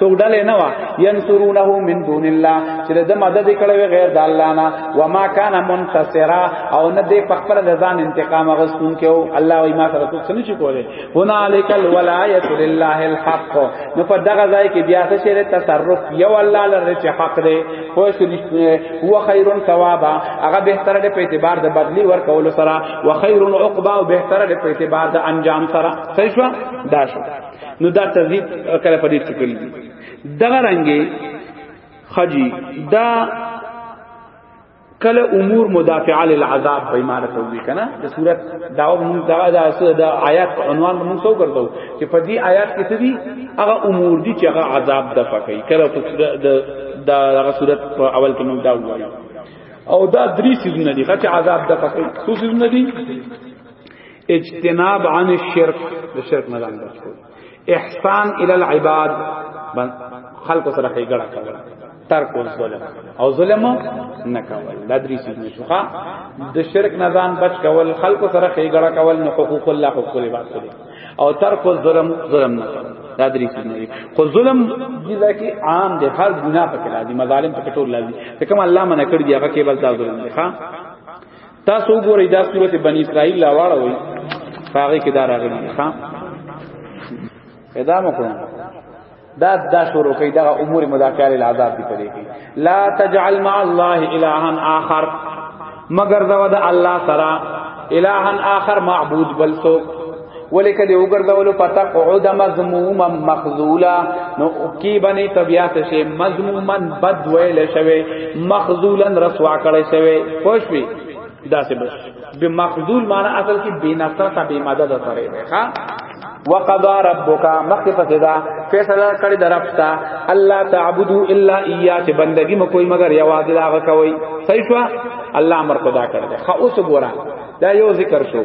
څوک ډلې نه وا ينصرونه من دون الله چې د مدد کړي غیر د الله نه و ما کان منتصرا او نه دې په خپل ځان انتقام غوښتون کې او الله وي ما سره څوک نه شي کولای هنالک الولایت لله الحق نو په دغه ځای کې بیا څه شری تصرف یو الله لره چې حق دی خو هو خیر ثوابا هغه بهتره دی په اعتبار د بدلی ور کول سره و خیر عقبا او بهتره دی په اعتبار د انجام سره صحیح شو دا شو نو دا تذیب کله په دې څه کړی دغه رنګي خجی دا کله امور مدافعه للعذاب په ایمانه توبې کنه د صورت دا موږ دا دا د آیات په عنوان موږ څو کړو چې په دې آیات کې څه دي هغه امور دي چې هغه عذاب د فقې کله په د دا هغه صورت په اول کې موږ دا وایو او دا درې سيزونه دي چې عذاب د فقې څو سيزونه دي اجتناب عن الشرك د شرک نه ځان بچ کول احسان الى العباد خلق سره خېګړه کول ترک الظلم او ظلم نه کول دا درې څه نه شوخه د شرک نه ځان بچ کول خلق سره خېګړه کول نو حقوق الله حقوق کول بات کول او ترک الظلم ظلم نه کول دا درې څه نه خو ظلم جزا کې عام دي هر ګناه پکې لازم مظالم پکې ټول لازم ته کوم الله منع کړی دی هغه کې بس دا ظلم دی ښا تاسو وګورئ دا سورته بنی اسرائیل لا واړه وي هغه کې دا راغلي ها پیدا مکرم دا دا شروع کوي دا امور مذاکره العذاب دی پدې کې لا تجعل مع الله الها اخر مگر دا د الله سره الها اخر معبود بل څوک ولیک دی وګرځولو پتا قعود مذموما مخذولا نو کی بنی طبیعت شی مذموما بد ویل شوی مخذولا رسوا کړی شوی پوښوی دا څه بس به مخذول معنی اصل کی بے نصر تا بے مدد سره دی ها وقضى ربك مخفت دا فیصلہ کړی درپتا الله تعبدوا الا اياه چې بندگی مو کوئی مگر یوازې دا کوي صحیح شو الله امر خدا کړی خو اوس ګورا دا یو ذکر شو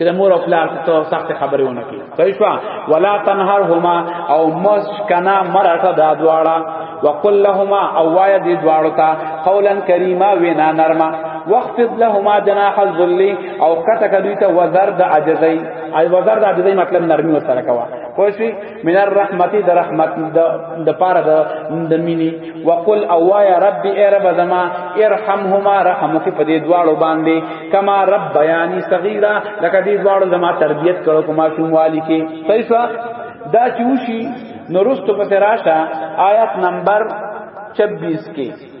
چې د مور او پلار ته سخت خبرې ونه کړي صحیح شو ولا تنهرهما او مسکنا مرټه دا دواړه وقل لهما او وای دې دواړو ته قولا کریما وینا نرمه واخفض لهما جناح الذل او کته کدی ته وزر د عجزی ای وزر د عجزی مطلب نرمی وسره کوا خوشی من الرحمت د رحمت د پاره د مینی وقل او یا ربی ای رب زما ارحمهما رحمت په دې دواړو باندې کما رب یعنی صغیرا لکه دې دواړو زما تربیت کړو کما شوم والی کې صحیح دا چوشي نورستو په راشه آیت نمبر 26 کې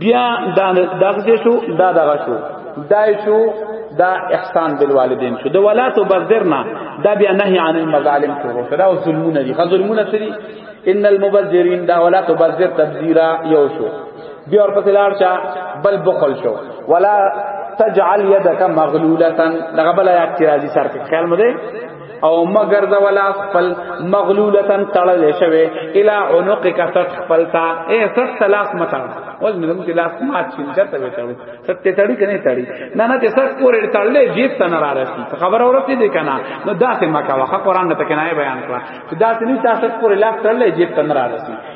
بیا دا دغه شو دا دغه شو دا شو دا احسان بالوالدین شو دا ولا تبذر نه دا بیا نهی عن المظالم شروع شو دا ظلمونه دي ظلمونه سری ان المبذرین دا ولا تبذر تبذیرا یو شو بیا ورپسې لاړ شه بل بخل شو ولا تجعل يدك مغلوله دغه بل آیات کې راځي سر کې خیال مده او مگر د ولا خپل مغلولتن تړل شوی الی عنقک سټ خپل تا اے سټ سلاس متا ول نو چې لاس ما چین چرته وې تړو سټ ته تړي کنه تړي نه نه ته سټ پورې تړلې جیب ته نه را رسی خبر اورته دې کنه نو داسې مکه واخه قران ته کنه بیان کړه چې داسې نه تاسو پورې لاس تړلې جیب ته نه را رسی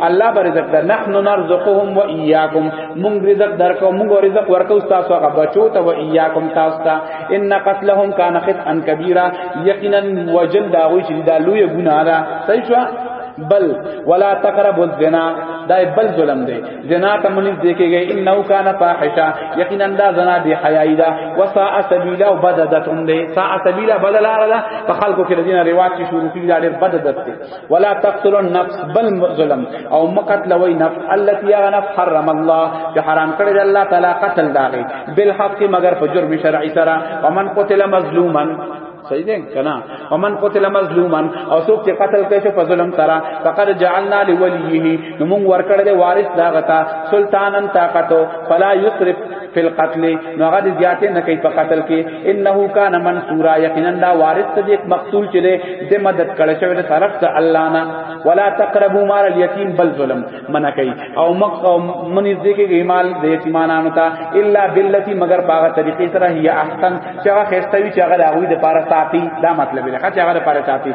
الله بر رزق در نحنو نرزقهم و ایاکم مونږ رزق درکو مونږ رزق ورکو تاسو هغه بچو ته و ایاکم تاسو ته ان قتلهم کان خطئا کبیره یقینا وجل دا وی چې دا لوی ګناه ده صحیح شو بل ولا تقرب الزنا دا بل ظلم دی زنا ته منځ دی کېږي انه کان فاحشه یقینا دا زنا دی حیاي دا وساء سبیلا وبددتون دی ساء سبیلا بدل لاره دا په خلکو کې دینه رواج شروع کیږي دا ډېر بددت دی ولا تقتل النفس بل ظلم او مقتل وی نفس التي يغنف حرم الله جو حرام کړی الله تعالی قتل داغي بالحق مگر په جرم شرعي سره ومن قتل مظلوما صحیح دی کنا ومن قتل مظلوما او څوک چې قتل کړي شو په ظلم سره فقد جعلنا لوليه نو موږ ورکړل وارث داغتا سلطانن طاقتو فلا يسرف فی القتل نو هغه د زیاتې نه کوي په قتل کې انه کان منصورا یقینا دا وارث ته یک مقتول چې د مدد کړي شوی د طرف ته الله نه ولا تقربوا مال اليتيم بل ظلم منع کوي او مخ او منی ذکر مال د یتیمانو ته الا بالتي مگر باغه طریقې سره هي احسن چې هغه خسته وي چې هغه د هغه د پاره ساتي دا مطلب دی چې هغه د پاره ساتي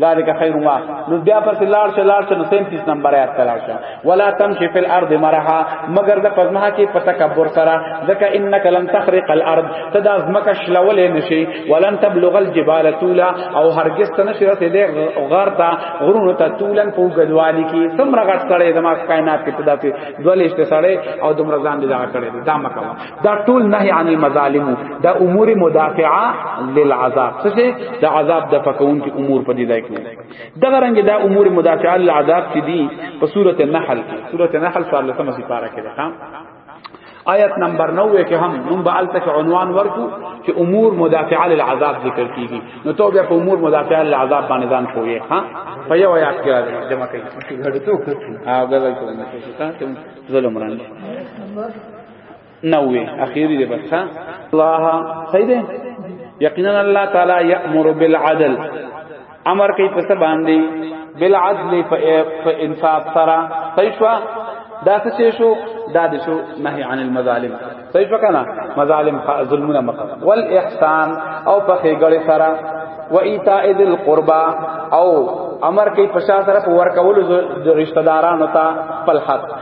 ذالک خیر ما نو بیا پس لار شه لار شه نو 37 نمبر آیات تلار شه ولا تمشي فی الارض مرحا مگر د پزما کې په تکبر سره ځکه انک لن تخرق الارض تدا زمکه شلول نشي ولن تبلغ الجبال طولا او هرگز تنه شي رسېدې غار تا غرونو ته طولن په غدوالي کې سمره غټ سړې دماغ کائنات کې تدا ته دولې شته سړې او دمرزان دي دا کړې دا مکه دا ټول نهي عن المظالم دا امور مدافعه للعذاب څه دا عذاب د فکون کی امور په دې ځای کې دا رنګ دا امور مدافعه للعذاب چې دي په سوره النحل کې سوره النحل سره لسمه سپاره کې ده آیت نمبر 90 کې هم نوم به الته کې عنوان ورکو چې امور مدافعه للعذاب ذکر کیږي نو ته بیا په امور مدافعه للعذاب باندې ځان کوی ها په یو آیات کې راځي جمع کوي ها غزل کوي ظلم رانه نوې اخیری دی بس ها الله صحیح دی یقینا الله تعالی یامر بالعدل امر کوي په څه باندې بالعدل په انصاف سره صحیح شو دا څه شو دا د شو نهي عن المظالم صحیح شو کنه مظالم ظلمونه مخه والاحسان او په خېګړې سره و ایتاء ذل قربا او امر کوي په شا سره ورکول د رشتہ دارانو ته په حق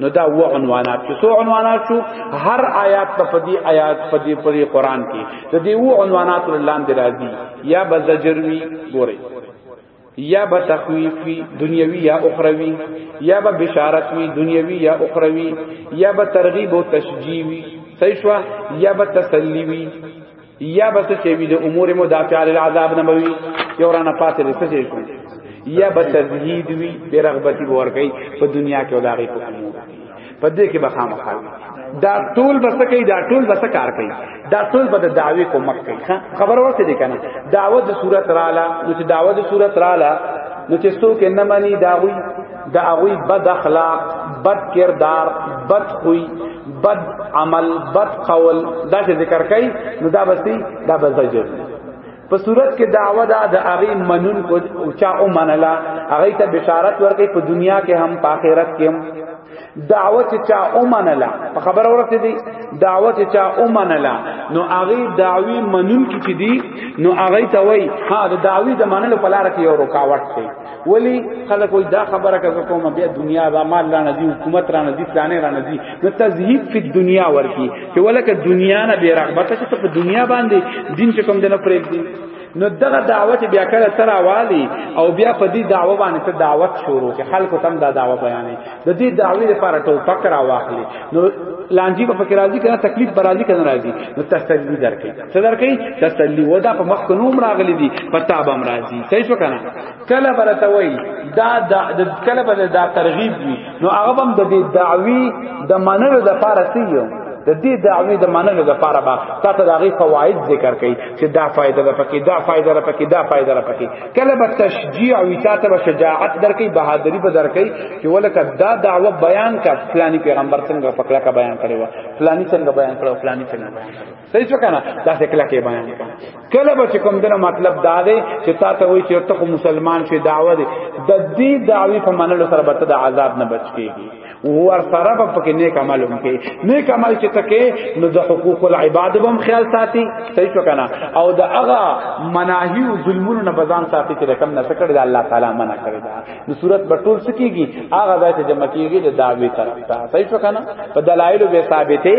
نو دا و عنوانات چې سو عنوانات شو هر آیات په پدی آیات په دې پرې قران کې د دې و عنوانات لاندې راځي یا بزجروي ګوري یا به تخویف وی دنیوی یا اخروی یا به بشارت وی دنیوی یا اخروی یا به ترغیب او تشجیع وی صحیح شو یا به تسلی وی یا بس چې وی د امور مدافع علی العذاب نه بوي یو رانه پاتې دې څه شو یا به تزهید وی برغبتی ورکی په دنیا کې وداغي په امور په دې کې به خامخا دا ټول بس کوي دا ټول بس کار کوي دا ټول به د دعوی کومک کوي خبر ورته دي کنه دعوت د صورت رااله نو چې دعوت د صورت رااله نو چې څوک نه مانی داوی دا هغه بد اخلاق بد کردار بد خوی بد عمل بد قول دا چې ذکر کړي نو دا بستی دا بزجر په صورت کې دعوه دا د هغه منون کو او چا او منلا هغه ته بشارت ورکړي په دنیا کې هم په آخرت کې هم دعوت چا او منلا په خبر اورته دي دعوت چا او منلا نو هغه دعوی منون کې دي نو هغه ته وای ها د دعوی د منلو په لار کې یو رکاوټ دی ولی خلک وای دا خبره که کوم بیا دنیا دا مال را ندی حکومت را ندی فلانه را ندی نو تزهید فی دنیا ورکی چې ولکه دنیا نه بے رغبت چې په دنیا باندې دین چې کوم دنه پرېږ دی نو دغه دعوت بیا کړه تر والی او بیا په دې دعوه باندې ته دعوت شروع کې خلکو تم دا دعوه بیانې د دې دعوی لپاره ټول فکر واخلي نو لانجی په فکر راځي کنه تکلیف برازي کنه راځي نو تسلی درکې څه درکې تسلی و دا په مخ کې نوم راغلي دي پتا به مرضی صحیح شو کنه کله برته وای دا د کله به دا ترغیب وي نو هغه هم د دې دعوی د منلو د پاره سیو د دې دعوی د منلو د پاره با تاسو دا غي فواید ذکر کړي چې دا فائدہ ده پکې دا فائدہ ده پکې دا فائدہ ده پکې کله به تشجیع او تاسو به شجاعت درکې بہادری به درکې چې ولکه دا دعوه بیان کا فلانی پیغمبر څنګه پکړه کا بیان کړي و فلانی څنګه بیان کړو فلانی څنګه بیان کړو صحیح شو کنه دا څه کله کې بیان کړه کله به چې کوم دنه مطلب دا دی چې تا ته وایي چې ته مسلمان شې دعوه دی د دې دعوی په منلو سره به ته د عذاب نه بچ کیږي ور سره به پکې نیک عمل هم کې نیک عمل چې تکې نو د حقوق العباد به هم خیال ساتي صحیح شو کنه او د هغه مناهی او ظلمونو نه بزان ساتي چې رقم نه سکړي د الله تعالی منع کړی نو صورت به ټول سکیږي هغه ځای ته جمع کیږي د دعوی طرف ته صحیح شو کنه په دلایل به ثابتې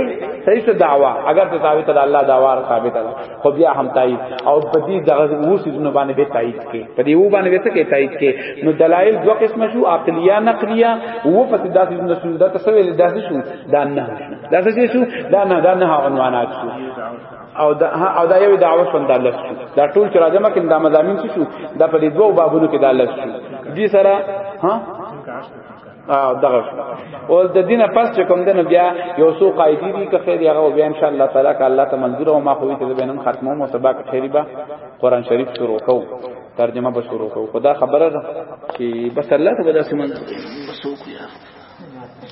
صحیح شو دعوا اگر ته ثابت ده الله دعوا ثابت ده خو بیا هم تایید او په دې دغه وسونه باندې به تایید کې په دې و باندې به څه کې تایید کې نو دلایل دوه قسم شو عقلیه نقلیه و په دې داسې نو شو دا تسویل داسې شو دا نه دا څه شو دا نه دا نه عنوانات شو او دا او دا یو دعوه شوند الله شو دا ټول چې راځم کې دا مزامین شو دا په دې دوه بابونو کې دا الله شو دې سره ها او دغه او د دینه پس چې کوم دنه بیا یو سو قاعده دي که خیر هغه بیا ان شاء الله تعالی ک الله ته منظور او ما خو دې بینم ختمو مو سبا ک خیری با قران شریف شروع کو ترجمه به شروع کو خدا خبره ده چې بس الله ته به داسې منظور بسو کو یار